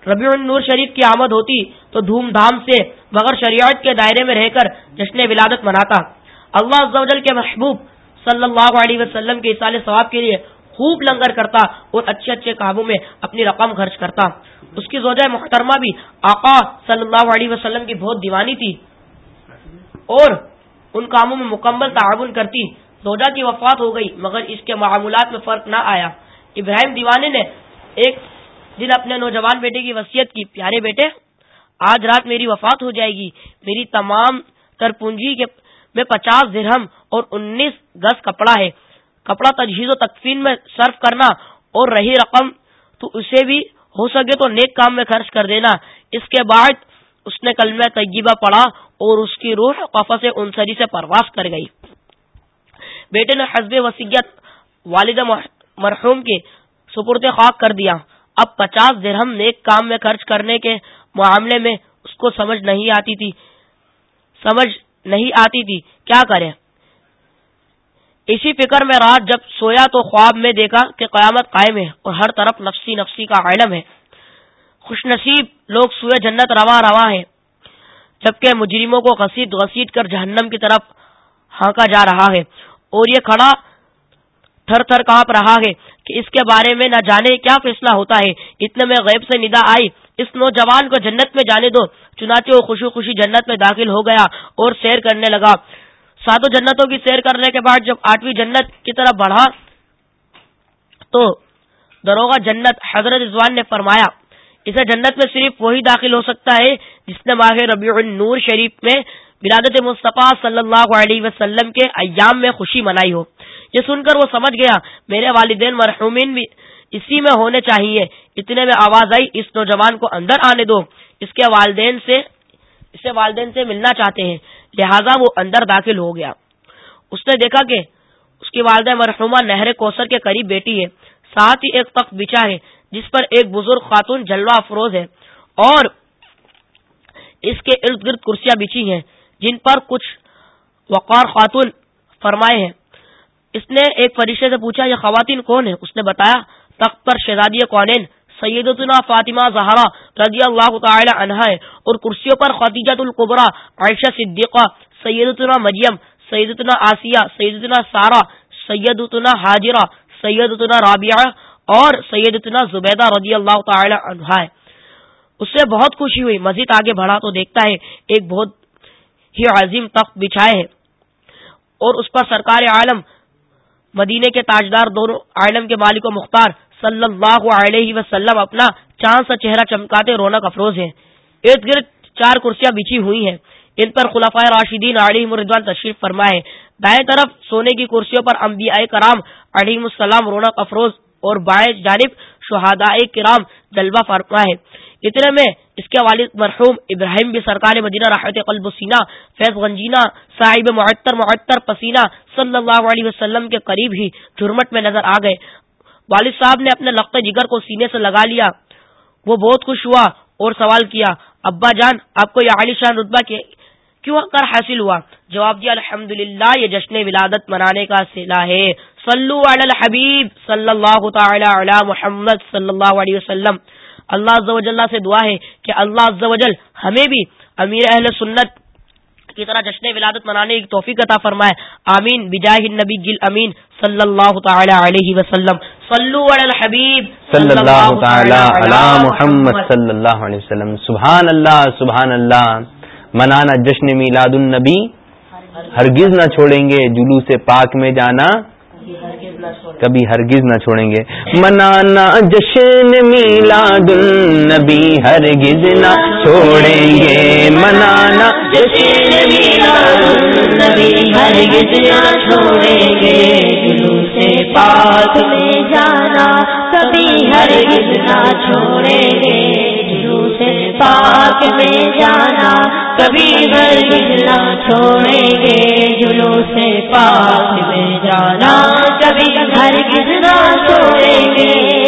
ربیع النور شریف کی آمد ہوتی تو دھوم دھام سے مگر شریعت کے دائرے میں رہ کر جشن ولادت مناتا۔ اللہ عزوجل کے محبوب صلی اللہ علیہ وسلم کے اصال ثواب کے لیے خوب لنگر کرتا اور اچھے اچھے کاموں میں اپنی رقم خرچ کرتا۔ اس کی زوجہ محترمہ بھی آقا صلی اللہ علیہ وسلم کی بہت دیوانی تھی اور ان کاموں میں مکمل تعاون کرتی۔ زوجہ کی وفات ہو گئی، مگر اس کے معاملات میں فرق نہ آیا۔ ابراہیم دیوانے نے ایک دن اپنے نوجوان بیٹے کی وصیت کی، پیارے بیٹے، آج رات میری وفات ہو جائے گی۔ میری تمام تر پونجی کے میں پچاس درہم اور انیس گز کپڑا ہے۔ کپڑا تجہیز و تقفین میں صرف کرنا اور رہی رقم تو اسے بھی ہو سکے تو نیک کام میں خرچ کر دینا۔ اس کے بعد اس نے کلمہ طیبہ پڑھا اور اس کی روح قفص انسری سے پرواز کر گئی۔ بیٹے نے حزب وسیعت والد مرحوم کے سپرد خاک کر دیا۔ اب پچاس درہم نیک کام میں خرچ کرنے کے معاملے میں اس کو سمجھ نہیں آتی تھی۔ سمجھ نہیں آتی تھی۔ کیا کرے؟ اسی فکر میں رات جب سویا تو خواب میں دیکھا کہ قیامت قائم ہے اور ہر طرف نفسی نفسی کا عالم ہے۔ خوش نصیب لوگ سوئے جنت روا روا ہے جبکہ مجرموں کو غسیٹ غسیٹ کر جہنم کی طرف ہانکا جا رہا ہے۔ اور یہ کھڑا تھر تھر کانپ رہا ہے کہ اس کے بارے میں نہ جانے کیا فیصلہ ہوتا ہے۔ اتنے میں غیب سے ندا آئی۔ اس نوجوان کو جنت میں جانے دو۔ چنانچہ وہ خوشی خوشی جنت میں داخل ہو گیا اور سیر کرنے لگا۔ ساتوں جنتوں کی سیر کرنے کے بعد جب آٹھویں جنت کی طرف بڑھا تو دروگا جنت حضرت رضوان نے فرمایا، اسے جنت میں صرف وہی داخل ہو سکتا ہے جس نے ماہ ربیع النور شریف میں ولادت مصطفیٰ صلی اللہ علیہ وسلم کے ایام میں خوشی منائی ہو۔ یہ سن کر وہ سمجھ گیا، میرے والدین مرحومین بھی اسی میں ہونے چاہیے۔ اتنے میں آواز آئی، اس نوجوان کو اندر آنے دو۔ اس کے والدین سے اسے والدین سے ملنا چاہتے ہیں۔ لہذا وہ اندر داخل ہو گیا۔ اس نے دیکھا کہ اس کی والدہ مرحومہ نہر کوسر کے قریب بیٹی ہے۔ ساتھ ہی ایک تخت بچا ہے، جس پر ایک بزرگ خاتون جلوہ افروز ہے۔ اور اس کے ارد گرد کرسیاں بچی ہیں۔ جن پر کچھ وقار خاتون فرمائے ہیں۔ اس نے ایک فرشتے سے پوچھا، یہ خواتین کون ہیں؟ اس نے بتایا، تخت پر شہزادی کونین سیدتنا فاطمہ زہرا رضی اللہ تعالی عنہ ہے، اور کرسیوں پر خدیجت القبرا عائشہ صدیقہ، سیدتنا مریم، سیدتنا آسیہ، سیدتنا سارا سیدتنا حاجرہ، سیدتنا رابعہ، اور سیدتنا زبیدہ رضی اللہ تعالی عنہ ہے۔ اس سے بہت خوشی ہوئی۔ مزید آگے بڑھا تو دیکھتا ہے، ایک بہت ہی عظیم تخت بچھائے ہے اور اس پر سرکار عالم مدینے کے تاجدار دونوں عالم کے مالک و مختار صلی اللہ علیہ وسلم اپنا چاند سا چہرہ چمکاتے رونق افروز ہیں۔ ارد گرد چار کرسیاں بچھی ہوئی ہیں۔ ان پر خلافہ راشدین علیہ مردوان تشریف فرمائے دائیں طرف سونے کی کرسیوں پر انبیاء کرام علیہ السلام رونق افروز اور بائیں جانب شہداء کرام جلوہ فرما ہے اتنے میں اس کے والد مرحوم ابراہیم بھی سرکار مدینہ راحت قلب سینہ فیض گنجینہ صاحب معطر معطر پسینہ صلی اللہ علیہ وسلم کے قریب ہی جھرمٹ میں نظر آ گئے۔ والد صاحب نے اپنے لقط جگر کو سینے سے لگا لیا۔ وہ بہت خوش ہوا اور سوال کیا، ابا جان، آپ کو یہ عالی شان رتبہ کیوں کر حاصل ہوا؟ جواب دیا الحمد یہ جشن ولادت منانے کا سلا ہے۔ صلو علی الحبیب صلی اللہ تعالی علی محمد صلی اللہ علیہ وسلم۔ اللہ عز و جل سے دعا ہے کہ اللہ عز و جل ہمیں بھی امیر اہل سنت کی طرح جشن ولادت منانے کی توفیق عطا فرمائے۔ آمین۔ بجاہ النبی جل امین صلی اللہ تعالی علیہ وسلم۔ صلو علی الحبیب صلی اللہ تعالی علی محمد صلی اللہ علیہ وسلم۔ سبحان اللہ سبحان اللہ منانا جشن میلاد النبی۔ ہرگز نہ چھوڑیں گے۔ جلوس پاک میں جانا۔ کبھی ہرگز نہ چھوڑیں گے۔ منانا جشن میلاد النبی ہرگز نہ چھوڑیں گے۔ منانا جشن میلاد النبی ہرگز نہ چھوڑیں گے۔ سے پاک میں جانا، کبھی ہرگز نہ چھوڑیں گے۔ پاک میں جانا، کبھی ہرگز نہ چھوڑیں گے جلو سے پاک میں جانا، کبھی ہرگز نہ چھوڑیں گے۔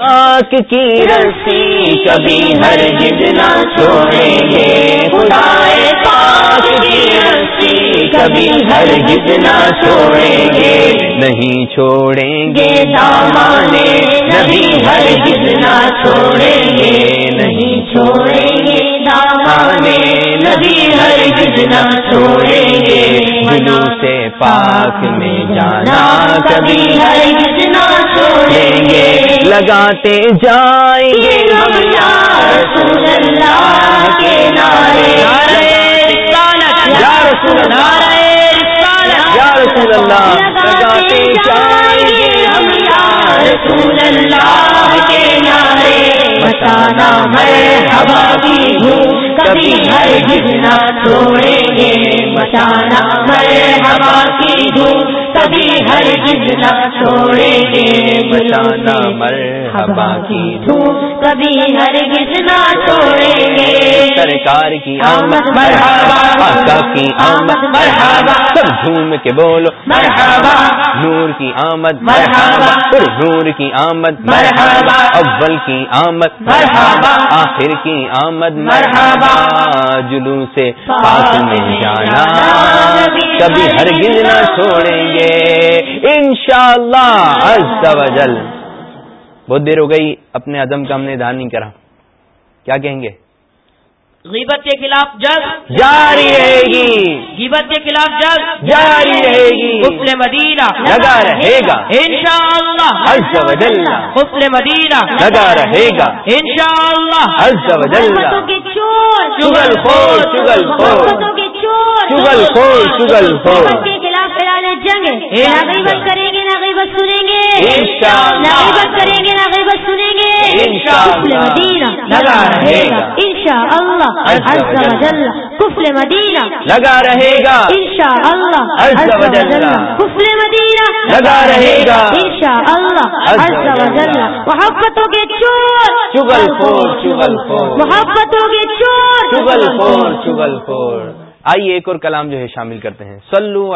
پاک کی رسی کبھی ہرگز نہ چھوڑیں گے۔ خدائے پاک کی رسی کبھی ہرگز نہ چھوڑیں گے۔ نہیں چھوڑیں گے دامانے نبی ہرگز نہ چھوڑیں گے۔ نہیں چھوڑیں گے نبی چھوڑیں گے۔ منو سے پاک میں جانا کبھی ہرگز نہ چھوڑیں گے۔ لگاتے جائیں گے ہم یا رسول اللہ کے نعرے۔ یا رسول اللہ۔ لگاتے جائیں گے۔ رسول اللہ کے نعرے بتانا میں ہوا ہوں۔ کبھی ہر نہ چھوڑیں گے۔ بتانا ہے ہوا کی کبھی ہر نہ چھوڑیں گے۔ بتانا میں ہوا کی ہوں۔ کبھی ہر نہ چھوڑیں گے۔ سرکار کی آمد مرحبا۔ آقا کی آمد مرحبا۔ سب جھوم کے بولو۔ مرحبا۔ نور کی آمد مرحبا۔ نور کی آمد مرحبا۔ اول کی آمد مرحبا۔ آخر کی آمد مرحبا۔ جلو سے پاس میں جانا۔ کبھی ہرگز نہ چھوڑیں گے۔ انشاءاللہ و جل۔ بہت دیر ہو گئی اپنے عدم کا ہم نے دھیان نہیں کرا۔ کیا کہیں گے؟ غیبت کے خلاف جلد جاری رہے گی۔ غیبت کے خلاف جلد جاری رہے گی۔ غسل مدینہ۔ لگا رہے گا۔ انشاءاللہ۔ و جل۔ غسل مدینہ۔ لگا رہے گا۔ انشاءاللہ۔ کے چور۔ چگل خور چگل خور۔ چگل خور چگل خور۔ کے خلاف جنگ۔ کریں گے نہ غیبت سنیں گے. نہ غیبت کریں گے نہ غیبت سنیں گے. کفل مدینہ. لگا رہے گا. و جل. جل. کفل مدینہ. لگا رہے گا. و جل. جل. کفل مدینہ. لگا رہے گا. و جل. جل. محبتوں کے چور. چگل خور چگل خور. محبتوں کے چور. چگل خور چگل خور. آئیے ایک اور کلام جو ہے شامل کرتے ہیں.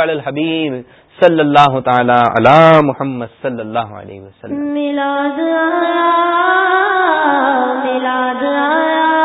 علی الحبیب. صلی اللہ تعالی علی محمد صلی اللہ علیہ وسلم. ملاد آیا ملاد آیا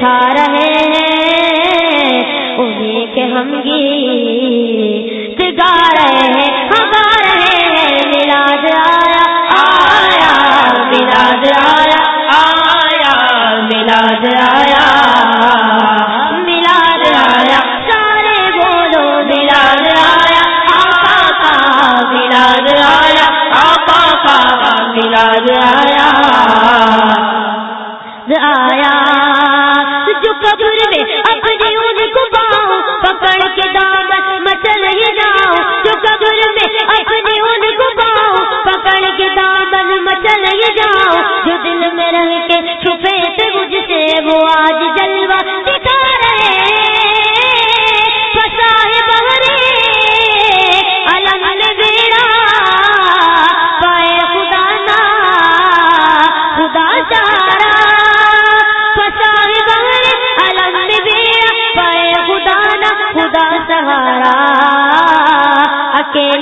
کی رہے ہیں، انہیں کے ہم گیت گا رہے ہیں، ہم گا رہے ہیں، ملاد آیا آیا، ملاد آیا آیا، ملاد آیا ملاد آیا، سارے بولو ملاد آیا، آقا کا ملاد آیا، آقا کا ملاد آیا۔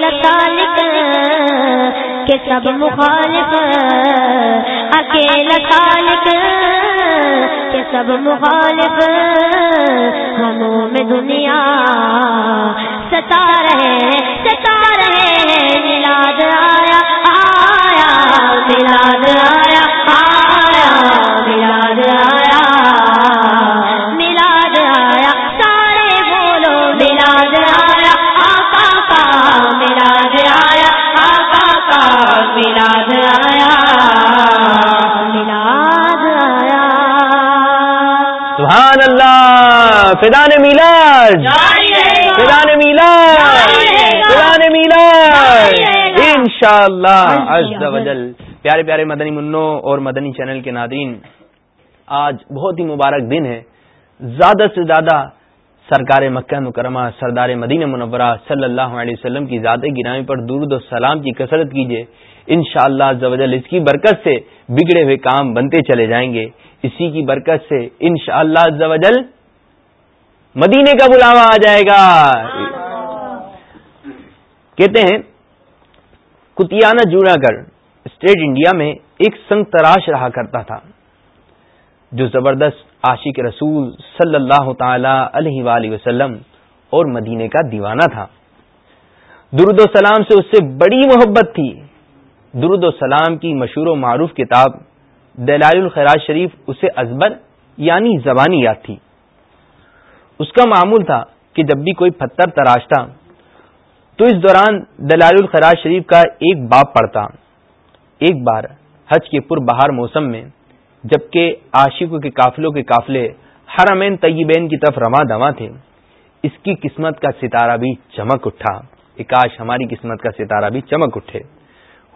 اکیلا سالک کے سب مخالف، اکیلا خالق کے سب مخالف ہموں میں دنیا ستا رہے ستا رہے ملاد آیا آیا، ملاد آیا آیا، ملاد آیا۔ فدان میلاد۔ فدان میلاد۔ فدان میلاد. عز و جل. پیارے پیارے مدنی منوں اور مدنی چینل کے ناظرین آج بہت ہی مبارک دن ہے۔ زیادہ سے زیادہ سرکار مکہ مکرمہ سردار مدینہ منورہ صلی اللہ علیہ وسلم کی ذات گرامی پر درود و سلام کی کثرت کیجیے۔ ان شاء اللہ اس کی برکت سے بگڑے ہوئے کام بنتے چلے جائیں گے۔ اسی کی برکت سے ان شاء اللہ مدینے کا بلاوا آ جائے گا۔ کہتے ہیں، کتیانہ جوڑا گڑھ اسٹیٹ انڈیا میں ایک سنگ تراش رہا کرتا تھا، جو زبردست عاشق رسول صلی اللہ تعالی علیہ وآلہ وسلم اور مدینے کا دیوانہ تھا۔ درود و سلام سے اس سے بڑی محبت تھی۔ درود و سلام کی مشہور و معروف کتاب دلال الخراج شریف، اسے ازبر یعنی زبانی یاد تھی۔ اس کا معمول تھا کہ جب بھی کوئی پتھر تراشتا، تو اس دوران دلال الخراج شریف کا ایک باپ پڑھتا۔ ایک بار حج کے پر بہار موسم میں، جبکہ عاشقوں کے قافلوں کے قافلے حرمین طیبین کی طرف رواں دواں تھے، اس کی قسمت کا ستارہ بھی چمک اٹھا۔ اکاش ہماری قسمت کا ستارہ بھی چمک اٹھے۔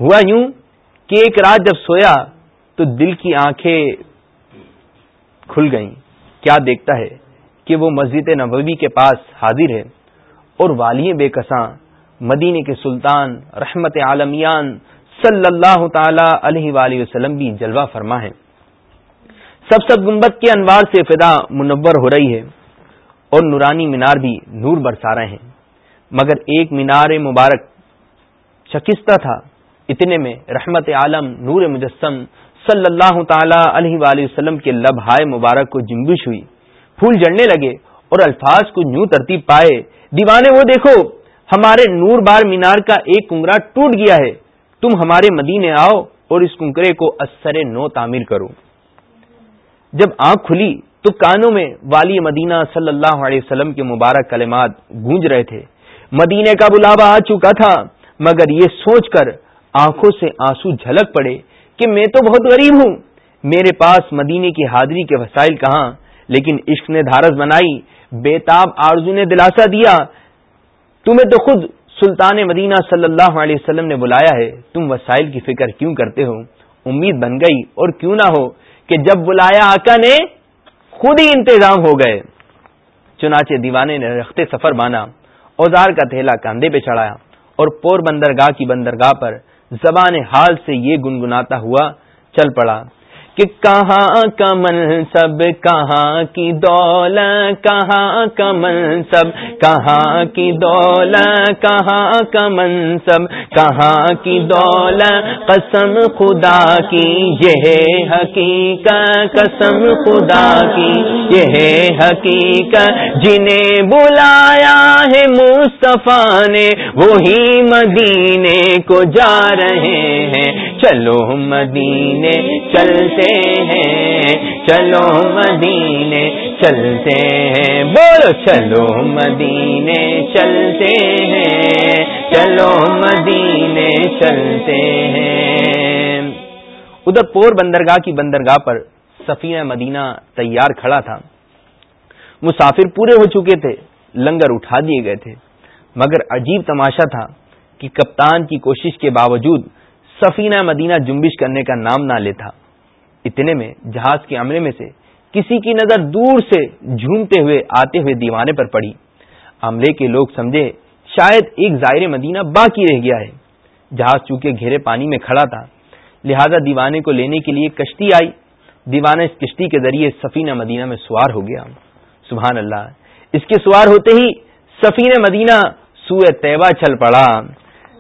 ہوا یوں کہ ایک رات جب سویا تو دل کی آنکھیں کھل گئیں۔ کیا دیکھتا ہے؟ کہ وہ مسجد نبوی کے پاس حاضر ہے اور والی بے کساں مدینے کے سلطان، رحمت عالمیان صلی اللہ تعالی علیہ وآلہ وسلم بھی جلوہ فرما ہے۔ سب سب گنبد کے انوار سے فدا منور ہو رہی ہے اور نورانی مینار بھی نور برسا رہے ہیں۔ مگر ایک مینار مبارک شکستہ تھا۔ اتنے میں رحمت عالم نور مجسم صلی اللہ تعالی علیہ وآلہ وسلم کے لب ہائے مبارک کو جنبش ہوئی۔ پھول جڑنے لگے اور الفاظ کو نیو ترتیب پائے، دیوانے وہ دیکھو، ہمارے نور بار مینار کا ایک کنگرا ٹوٹ گیا ہے۔ تم ہمارے مدینے آؤ اور اس کنکرے کو اثر نو تعمیر کرو۔ جب آنکھ کھلی تو کانوں میں والی مدینہ صلی اللہ علیہ وسلم کے مبارک کلمات گونج رہے تھے۔ مدینے کا بلاوا آ چکا تھا، مگر یہ سوچ کر آنکھوں سے آنسو جھلک پڑے کہ میں تو بہت غریب ہوں۔ میرے پاس مدینے کی حاضری کے وسائل کہاں؟ لیکن عشق نے دھارس بنائی بےتاب آرزو نے دلاسا دیا۔ تمہیں تو خود سلطان مدینہ صلی اللہ علیہ وسلم نے بلایا ہے۔ تم وسائل کی فکر کیوں کرتے ہو؟ امید بن گئی۔ اور کیوں نہ ہو کہ جب بلایا آقا نے، خود ہی انتظام ہو گئے۔ چنانچہ دیوانے نے رختے سفر بانا اوزار کا تھیلا کاندھے پہ چڑھایا اور پور بندرگاہ کی بندرگاہ پر زبان حال سے یہ گنگناتا ہوا چل پڑا۔ کہ کہاں کا منصب کہاں کی دولت کہاں کا منصب کہاں کی دولت کہاں کا منصب کہاں کی دولت قسم خدا کی، یہ حقیقت، قسم خدا کی، یہ حقیقت۔ جنہیں بلایا ہے مصطفیٰ نے، وہی مدینے کو جا رہے ہیں۔ چلو مدینے چلتے ہیں، چلو مدینے چلتے ہیں۔ بولو چلو مدینے چلتے ہیں، چلو مدینے چلتے ہیں۔ ادھر پور بندرگاہ کی بندرگاہ پر سفینہ مدینہ تیار کھڑا تھا۔ مسافر پورے ہو چکے تھے، لنگر اٹھا دیے گئے تھے۔ مگر عجیب تماشا تھا کہ کپتان کی کوشش کے باوجود سفینہ مدینہ جنبش کرنے کا نام نہ لیتا۔ اتنے میں جہاز کے عملے میں سے کسی کی نظر دور سے جھومتے ہوئے آتے ہوئے دیوانے پر پڑی۔ عملے کے لوگ سمجھے، شاید ایک ظاہر مدینہ باقی رہ گیا ہے۔ جہاز چونکہ گھیرے پانی میں کھڑا تھا، لہذا دیوانے کو لینے کے لیے کشتی آئی۔ دیوانہ اس کشتی کے ذریعے سفینہ مدینہ میں سوار ہو گیا۔ سبحان اللہ، اس کے سوار ہوتے ہی سفینہ مدینہ سوئے طیبہ چل پڑا۔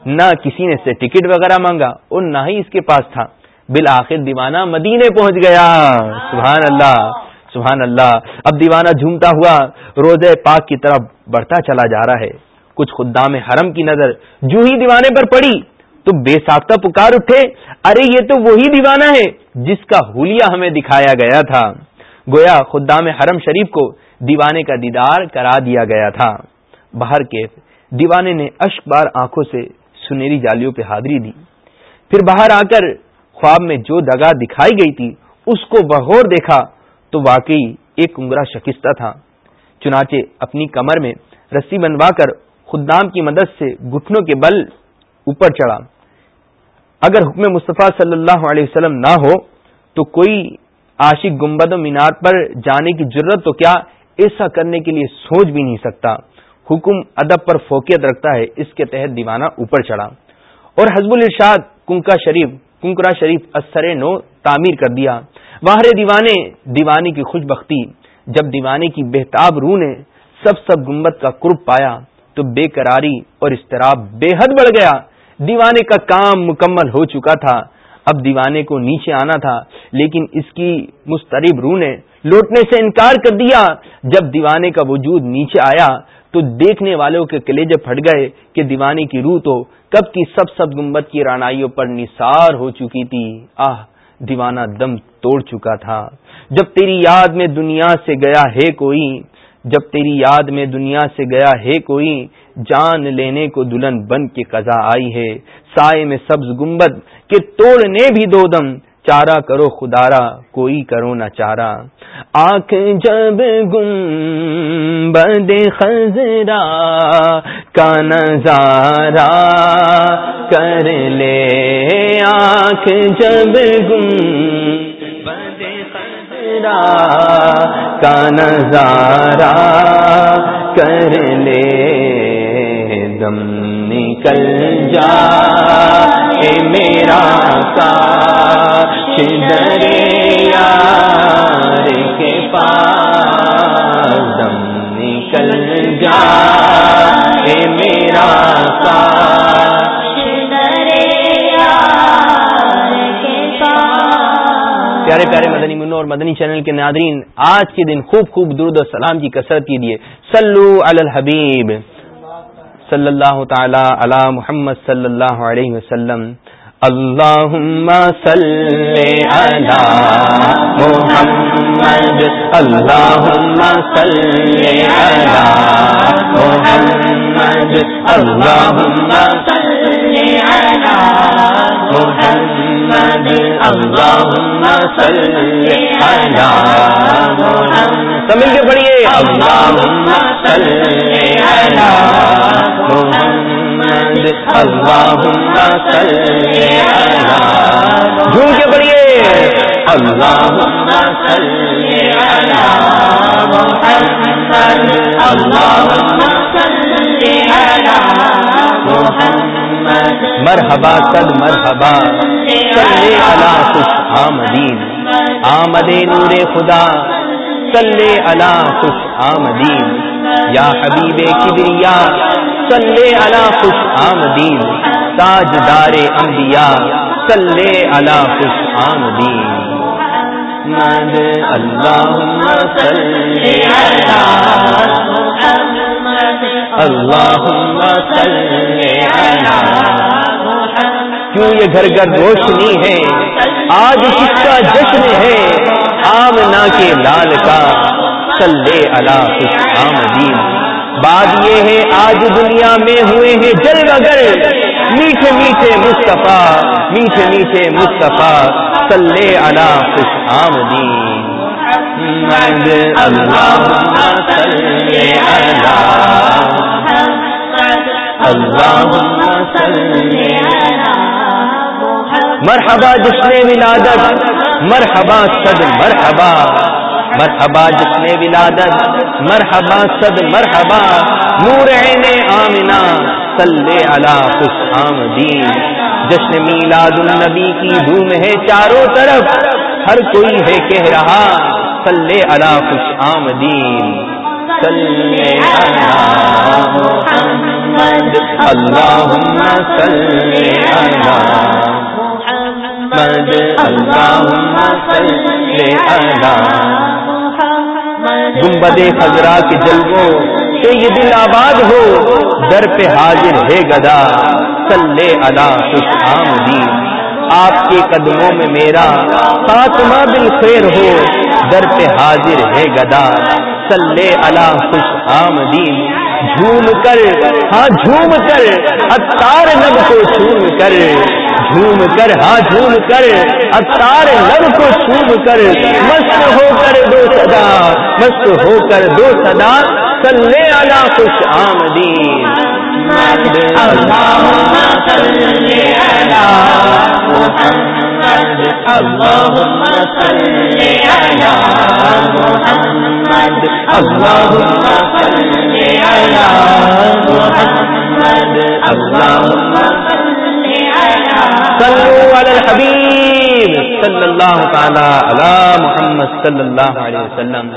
نہ کسی نے سے ٹکٹ وغیرہ مانگا اور نہ ہی اس کے پاس تھا۔ بالآخر دیوانہ مدینے پہنچ گیا۔ سبحان اللہ سبحان اللہ۔ اب دیوانہ جھومتا ہوا روزے پاک کی طرف بڑھتا چلا جا رہا ہے۔ کچھ خدام حرم کی نظر جو ہی دیوانے پر پڑی تو بے ساختہ پکار اٹھے۔ ارے، یہ تو وہی دیوانہ ہے جس کا ہولیا ہمیں دکھایا گیا تھا۔ گویا خدام حرم شریف کو دیوانے کا دیدار کرا دیا گیا تھا۔ باہر کے دیوانے نے اشک بار آنکھوں سے سنہری جالیوں پہ حاضری دی۔ پھر باہر آ کر خواب میں جو دگا دکھائی گئی تھی، اس کو بہور دیکھا تو واقعی ایک کنگرا شکستہ تھا۔ چنانچہ اپنی کمر میں رسی بنوا کر خدام کی مدد سے گھٹنوں کے بل اوپر چڑھا۔ اگر حکم مصطفیٰ صلی اللہ علیہ وسلم نہ ہو، تو کوئی عاشق گمبد و مینار پر جانے کی ضرورت تو کیا ایسا کرنے کے لیے سوچ بھی نہیں سکتا؟ حکم ادب پر فوکیت رکھتا ہے، اس کے تحت دیوانہ اوپر چڑھا۔ اور حزب الرشاد کنکا شریف کنکرا شریف اثر نو تعمیر کر دیا۔ باہر دیوانے دیوانے کی خوش بختی۔ جب دیوانے کی بہتاب روح نے سب سب گمبت کا قرب پایا تو بے قراری اور استراب بے حد بڑھ گیا۔ دیوانے کا کام مکمل ہو چکا تھا۔ اب دیوانے کو نیچے آنا تھا، لیکن اس کی مسترب روح نے لوٹنے سے انکار کر دیا۔ جب دیوانے کا وجود نیچے آیا تو دیکھنے والوں کے کلیجے پھٹ گئے کہ دیوانے کی روح تو کب کی سب سب گمبت کی رانائیوں پر نثار ہو چکی تھی، آہ، دیوانہ دم توڑ چکا تھا۔ جب تیری یاد میں دنیا سے گیا ہے کوئی، جب تیری یاد میں دنیا سے گیا ہے کوئی، جان لینے کو دلہن بن کے قضا آئی ہے۔ سائے میں سبز گمبد کے توڑنے بھی دو دم چارہ کرو خدارا کوئی کرو نہ چارہ۔ آنکھ جب گم بد خزرا کا نظارہ کر لے۔ آنکھ جب گم بد خزرا کا نظارہ کر لے۔ دم نکل جا اے میرا کا کے پاس دم نکل جا اے میرا پیارے پیارے مدنی منو اور مدنی چینل کے ناظرین آج کے دن خوب خوب درود و سلام کی کثرت کیجیے۔ سلو الحبیب۔ صلی اللہ تعالی علی محمد صلی اللہ علیہ وسلم. اللهم صل على محمد. اللهم صل على محمد. اللهم صل على محمد. اللهم صل على محمد. سمجھ کے پڑھیے اللهم صل على محمد اللهم صل على جھوم کے پڑھیے۔ اللهم صل على محمد اللهم صل على محمد مرحبا صد مرحبا صلی علی خوش آمدین۔ آمد نور خدا صلی علی خوش آمدین۔ یا حبیب کبریا صلی علی خوش آمدین تاج دار امبیا صلی علی خوش آمدین مد اللہ صلی علی اللہ صلی علی۔ کیوں یہ گھر گھر روشنی ہے؟ آج کس کا جشن ہے۔ آمنا کے لال کا صلی علی خوش آمدین بات یہ ہے، آج دنیا میں ہوئے ہیں جل وگر۔ میٹھے میٹھے مصطفیٰ، میٹھے میٹھے مصطفیٰ، صلی اللہ خوش آمدین اللہ مرحبا، جشن ولادت مرحبا، صد مرحبا۔ مرحبا جشن ولادت، مرحبا، صد مرحبا، نور عین آمنا صلی علی خوش آمدین جشن میلاد النبی کی دھوم ہے چاروں طرف، ہر کوئی ہے کہہ رہا، صلی علی خوش آمدین صلی علی محمد، اللہم صلی علی محمد، اللہم صلی علی گنبد خزرا کے جلووں سے یہ دل آباد ہو، در پہ حاضر ہے گدا سلے ادا خوش آمدین آپ کے قدموں میں میرا خاتمہ دل خیر ہو، در پہ حاضر ہے گدا سلے الا خوش آمدین جھوم کر ہاں جھوم کر اتار نب کو چھوم کر۔ جھوم کر ہاں جھوم کر اتار لب کو چھوم کر۔ مست ہو کر دو صدا، مست ہو کر دو صدا۔ سلے آلہ خوش آمدین۔ اللهم صل على محمد. اللهم صل على محمد. اللهم صل على محمد. اللهم الحبیب صلی اللہ تعالی علی محمد. صلی اللہ علیہ وسلم.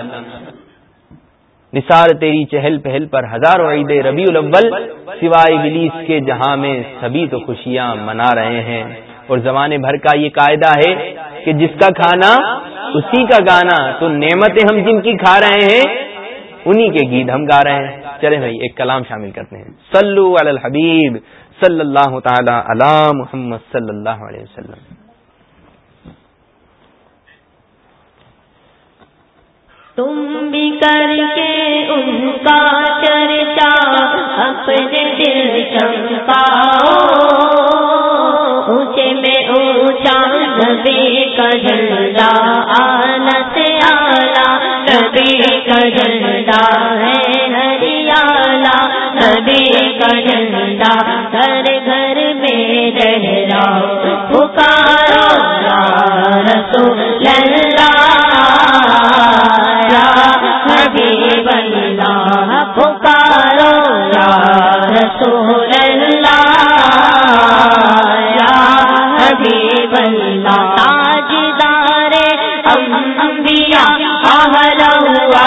نثار تیری چہل پہل پر ہزاروں عید ربیع الاول سوائے بلیس کے جہاں میں سبھی تو خوشیاں منا رہے ہیں۔ اور زمانے بھر کا یہ قاعدہ ہے کہ جس کا کھانا اسی کا گانا، تو نعمتیں ہم جن کی کھا رہے ہیں، انہی کے گیت ہم گا رہے ہیں۔ چلے بھائی، ایک کلام شامل کرتے ہیں۔ سلو الحبیب صلی اللہ تعالی علی محمد صلی اللہ علیہ وسلم۔ تم بھی کر کے ان کا چرچا، اپنے دل چمکاؤ۔ تاجدار انبیاء اہلا ہوا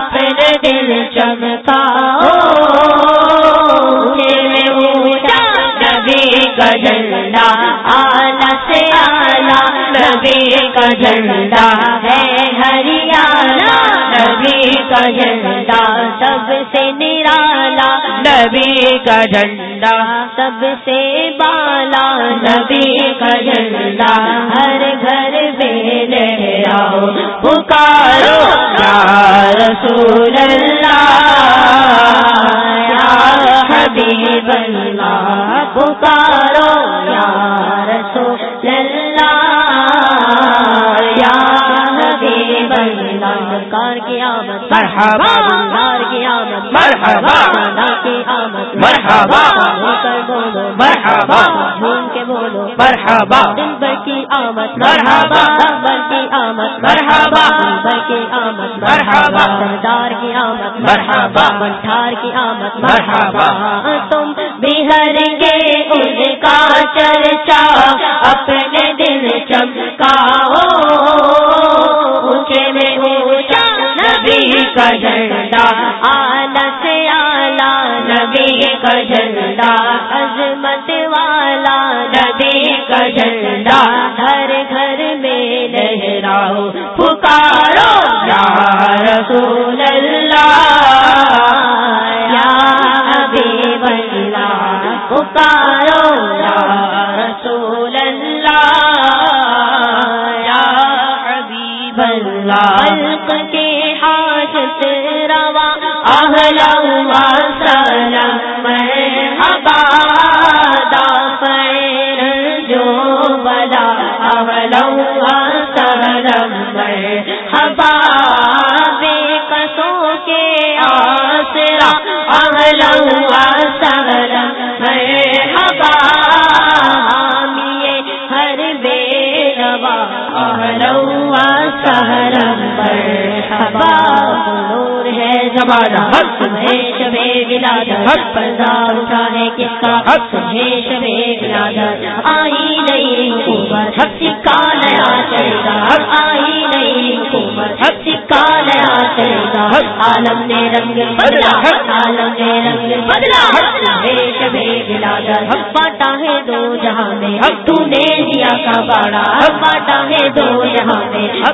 اپنے دل چمکا نبی کا جھنڈا، آلہ سے آلہ نبی کا جھنڈا ہے، ہریانہ نبی کا جھنڈا، سب سے نرا نبی کا جھنڈا سب سے بالا نبی کا جھنڈا ہر گھر میں لہراؤ پکارو یا رسول اللہ یا حبیب اللہ پکارو یا رسول اللہ یا حبیب اللہ کار کی آمد مرحبا کار کی آمد مرحبا مرحبا بولو مرحبا جھوم کے بولو مرحبا دل بھر کی آمد مرحبا بر کی آمد مرحبا کی آمد مرحبا سردار کی آمد مرحبا منٹھار کی آمد مرحبا تم بہر کے ان کا چرچا اپنے دل چمکاؤ اونچے میں اونچا نبی کا جھنڈا کا جھنڈا عظمت والا نبی کا جھنڈا ہر گھر میں لہراؤ، پکارو یا رسول اللہ۔ یا حبیب اللہ، پکارو یا رسول اللہ۔ یا حبیب اللہ خلق کے حاجت روا اہلا سلام مرحبا دافر بے کے آسرا ہر ہے۔ زمانہ تمہیں شبے ولادت پردہ اٹھا ہے کس کا تمہیں شبے ولادت۔ آئی نئی حکومت، حق سکا نیا چلے گا آئی نئی حکومت، حق سکا نیا چلے گا عالم نے رنگ بدلا، عالم نے رنگ بدلا۔ تمہیں شبے ولادت۔ باٹا ہے دو جہاں میں، حق تو نے دیا کا باڑا۔ حق باٹا ہے دو جہاں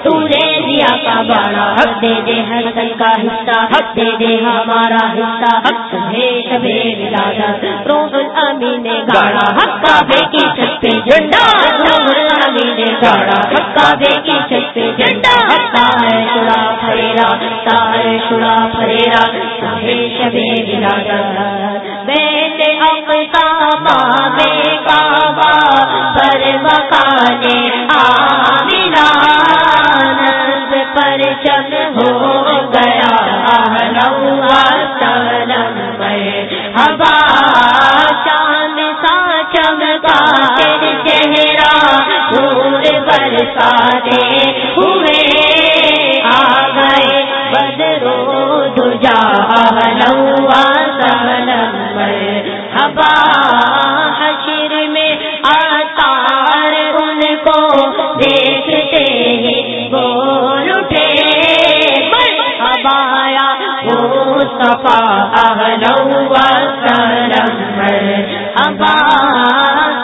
دیا کا باڑا دے دے ہر کل کا حصہ، حق دے دے ہمارا حصہ تمہیں شبے ولادت، روح الامی نے گاڑا کعبے کی چھت پہ جھنڈا، روح الامی نے گاڑا کعبے کی چھت پہ جھنڈا تارے شڑا پھریرا تارے شڑا پھریرا تمہیں شبے ولادت۔ پر آمنا نصب پر چم ہو گیا اہلا سلم ہوا چاند سا چمکا چہرہ، نور برساتے ہو وہ صفا اہلا سلم ابا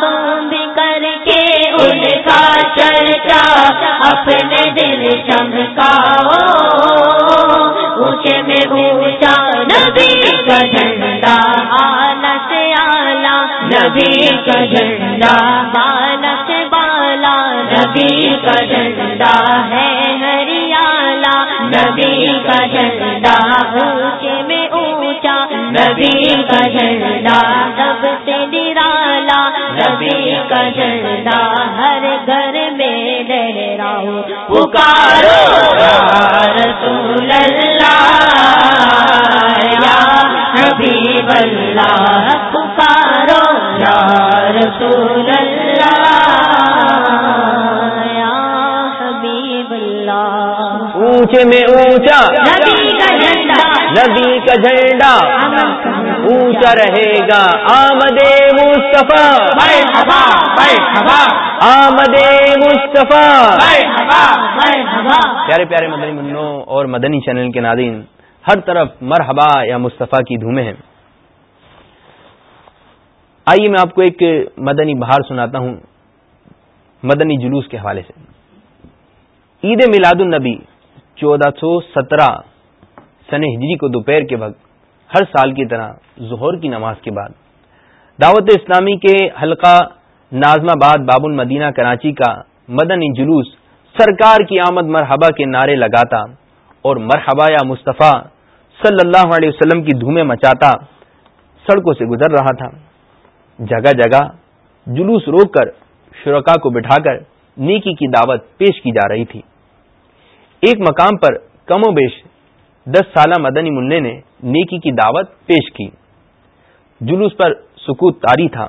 تم بھی کر کے ان کا چرچا اپنے دل چمکاؤ اونچے میں اونچا نبی کا جھنڈا آلہ سے آلہ نبی کا جھنڈا بالا سے بالا نبی کا جھنڈا ہے ہریالہ نبی کا جھنڈا۔ نبی کا جھنڈا سب سے نرالا نبی کا جھنڈا ہر گھر میں لہراؤ پکارو یا رسول اللہ اللہ پکارو یا رسول اللہ اونچے میں اونچا۔ نبی کا جھنڈا اونچا رہے گا۔ آمد مصطفیٰ۔ آمد مصطفیٰ۔ پیارے پیارے مدنی منوں اور مدنی چینل کے ناظرین ہر طرف مرحبا یا مصطفیٰ کی دھومیں ہیں۔ آئیے میں آپ کو ایک مدنی بہار سناتا ہوں مدنی جلوس کے حوالے سے۔ عید میلاد النبی چودہ سو سترہ۔ سن ہجری کو دوپہر کے وقت، ہر سال کی طرح ظہر کی نماز کے بعد۔ دعوت اسلامی کے حلقہ نازم آباد باب المدینہ کراچی کا مدنی جلوس سرکار کی آمد مرحبا کے نعرے لگاتا اور مرحبا یا مصطفیٰ صلی اللہ علیہ وسلم کی دھومیں مچاتا سڑکوں سے گزر رہا تھا۔ جگہ جگہ جلوس روک کر شرکا کو بٹھا کر نیکی کی دعوت پیش کی جا رہی تھی۔ ایک مقام پر کم و بیش دس سالہ مدنی منع نے نیکی کی دعوت پیش کی۔ جلوس پر سکوت تاری تھا۔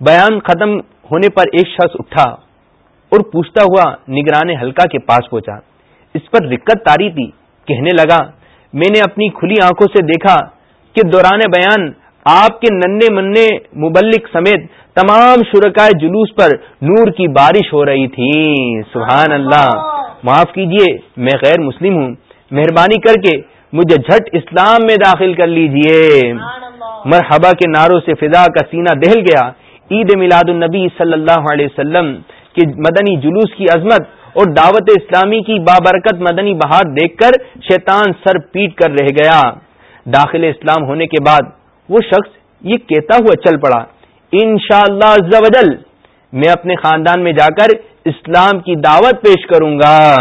بیان ختم ہونے پر ایک شخص اٹھا اور پوچھتا ہوا نگران ہلکا کے پاس پہنچا۔ اس پر رکت تاری تھی۔ کہنے لگا، میں نے اپنی کھلی آنکھوں سے دیکھا کہ دوران بیان آپ کے ننے منع مبلک سمیت تمام شرکائے جلوس پر نور کی بارش ہو رہی تھی۔ سبحان اللہ۔ معاف کیجیے میں غیر مسلم ہوں۔ مہربانی کر کے مجھے جھٹ اسلام میں داخل کر لیجیے۔ مرحبا کے ناروں سے فضا کا سینہ دہل گیا۔ عید میلاد النبی صلی اللہ علیہ وسلم کے مدنی جلوس کی عظمت اور دعوت اسلامی کی بابرکت مدنی بہار دیکھ کر شیطان سر پیٹ کر رہ گیا۔ داخل اسلام ہونے کے بعد وہ شخص یہ کہتا ہوا چل پڑا انشاءاللہ شاء اللہ میں اپنے خاندان میں جا کر اسلام کی دعوت پیش کروں گا۔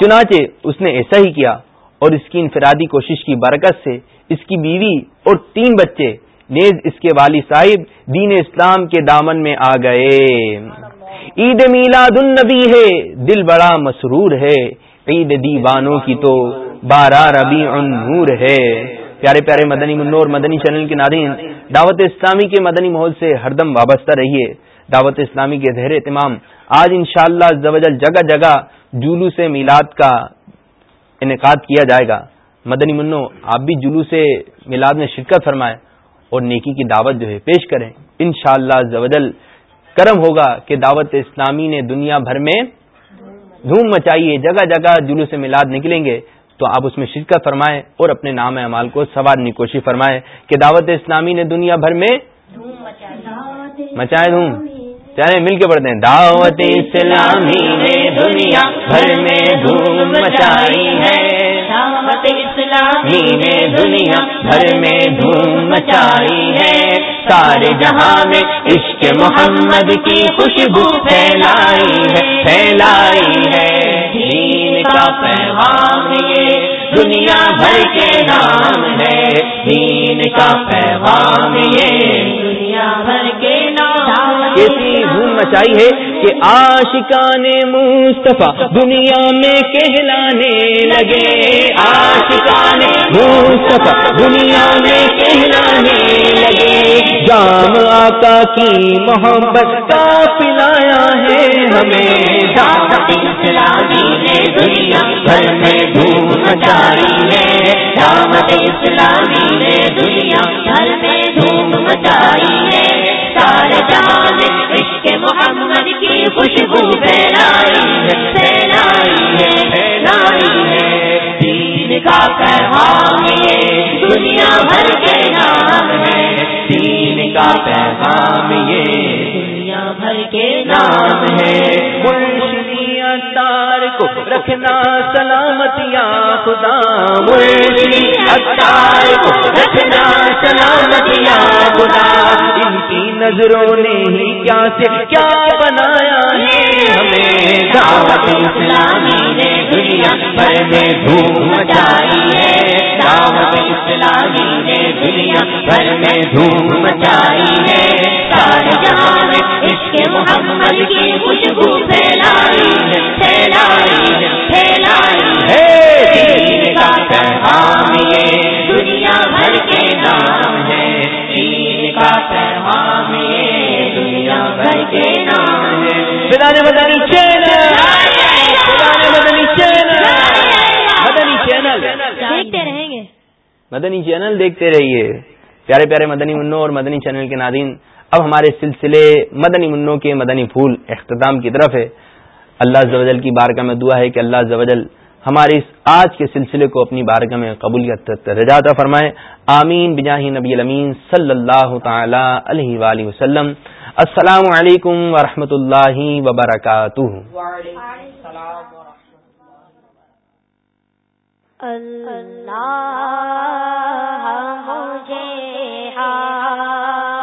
چنانچہ اس نے ایسا ہی کیا اور اس کی انفرادی کوشش کی برکت سے اس کی بیوی اور تین بچے نیز اس کے والد صاحب دین اسلام کے دامن میں آ گئے۔ عید میلاد النبی ہے، دل بڑا مسرور ہے۔ عید دیوانوں کی تو بارہ ربی نور ہے۔ پیارے پیارے مدنی منور، مدنی چینل کے ناظرین، دعوت اسلامی کے مدنی ماحول سے ہر دم وابستہ رہیے۔ دعوت اسلامی کے زہر اہتمام۔ آج انشاءاللہ شاء اللہ جگہ جگہ جلوس میلاد کا انعقاد کیا جائے گا۔ مدنی منو آپ بھی جلوس میلاد میں شرکت فرمائیں اور نیکی کی دعوت جو ہے پیش کریں۔ انشاءاللہ شاء کرم ہوگا کہ دعوت اسلامی نے دنیا بھر میں دھوم مچائی ہے۔ جگہ جگہ جلوس میلاد نکلیں گے۔ تو آپ اس میں شرکت فرمائیں اور اپنے نام اعمال کو سوارنے کی کوشش فرمائیں کہ دعوت اسلامی نے دنیا بھر میں مچائے دھوم۔ چلے مل کے پڑھتے ہیں۔ دعوت اسلامی نے دنیا بھر میں دھوم مچائی ہے۔ دعوت اسلامی نے دنیا بھر میں دھوم مچائی ہے۔ سارے جہاں میں عشق محمد کی خوشبو پھیلائی ہے پھیلائی ہے۔ دین کا پیغام یہ دنیا بھر کے نام ہے۔ دین کا پیغام یہ مچائی ہے کہ آشکان مصطفیٰ دنیا میں کہلانے لگے۔ آشکان مصطفیٰ دنیا میں کہلانے لگے۔ جام آقا کی محبت کا پلایا ہے ہمیں۔ اسلامی نے دنیا بھر میں دھوم مچائی ہے۔ دعوت اسلامی نے دنیا بھر میں دھوم مچائی ہے۔ سارے جہاں عشق محمد کی خوشبو پھیلائی ہے پھیلائی ہے پھیلائی ہے۔ دین کا پیغام یہ دنیا بھر کے نام ہے۔ دین کا پیغام یہ دنیا بھر کے نام ہے۔ کو رکھنا سلامتیا خدا مرشی اتار کو رکھنا سلامتیا خدا۔ ان کی نظروں نے ہی کیا سے کیا بنایا ہے؟ ہمیں دعوت اسلامی نے دنیا بھر میں دھوم مچائی ہے۔ دعوت اسلامی نے دنیا بھر میں دھوم مچائی ہے۔ چینل! چینل! مدنی چینل! دیکھتے رہیں گے۔ مدنی چینل دیکھتے رہیے۔ پیارے پیارے مدنی منو اور مدنی چینل کے ناظرین اب ہمارے سلسلے مدنی منوں کے مدنی پھول اختتام کی طرف ہے۔ اللہ زوجل کی بارگاہ میں دعا ہے کہ اللہ زوجل ہمارے اس آج کے سلسلے کو اپنی بارگاہ میں قبولیت رجاتا فرمائے۔ آمین۔ بجاہ نبی المین صلی اللہ تعالی علیہ وآلہ وسلم۔ السلام علیکم ورحمۃ اللہ وبرکاتہ۔ اللہ مجھے ہاں۔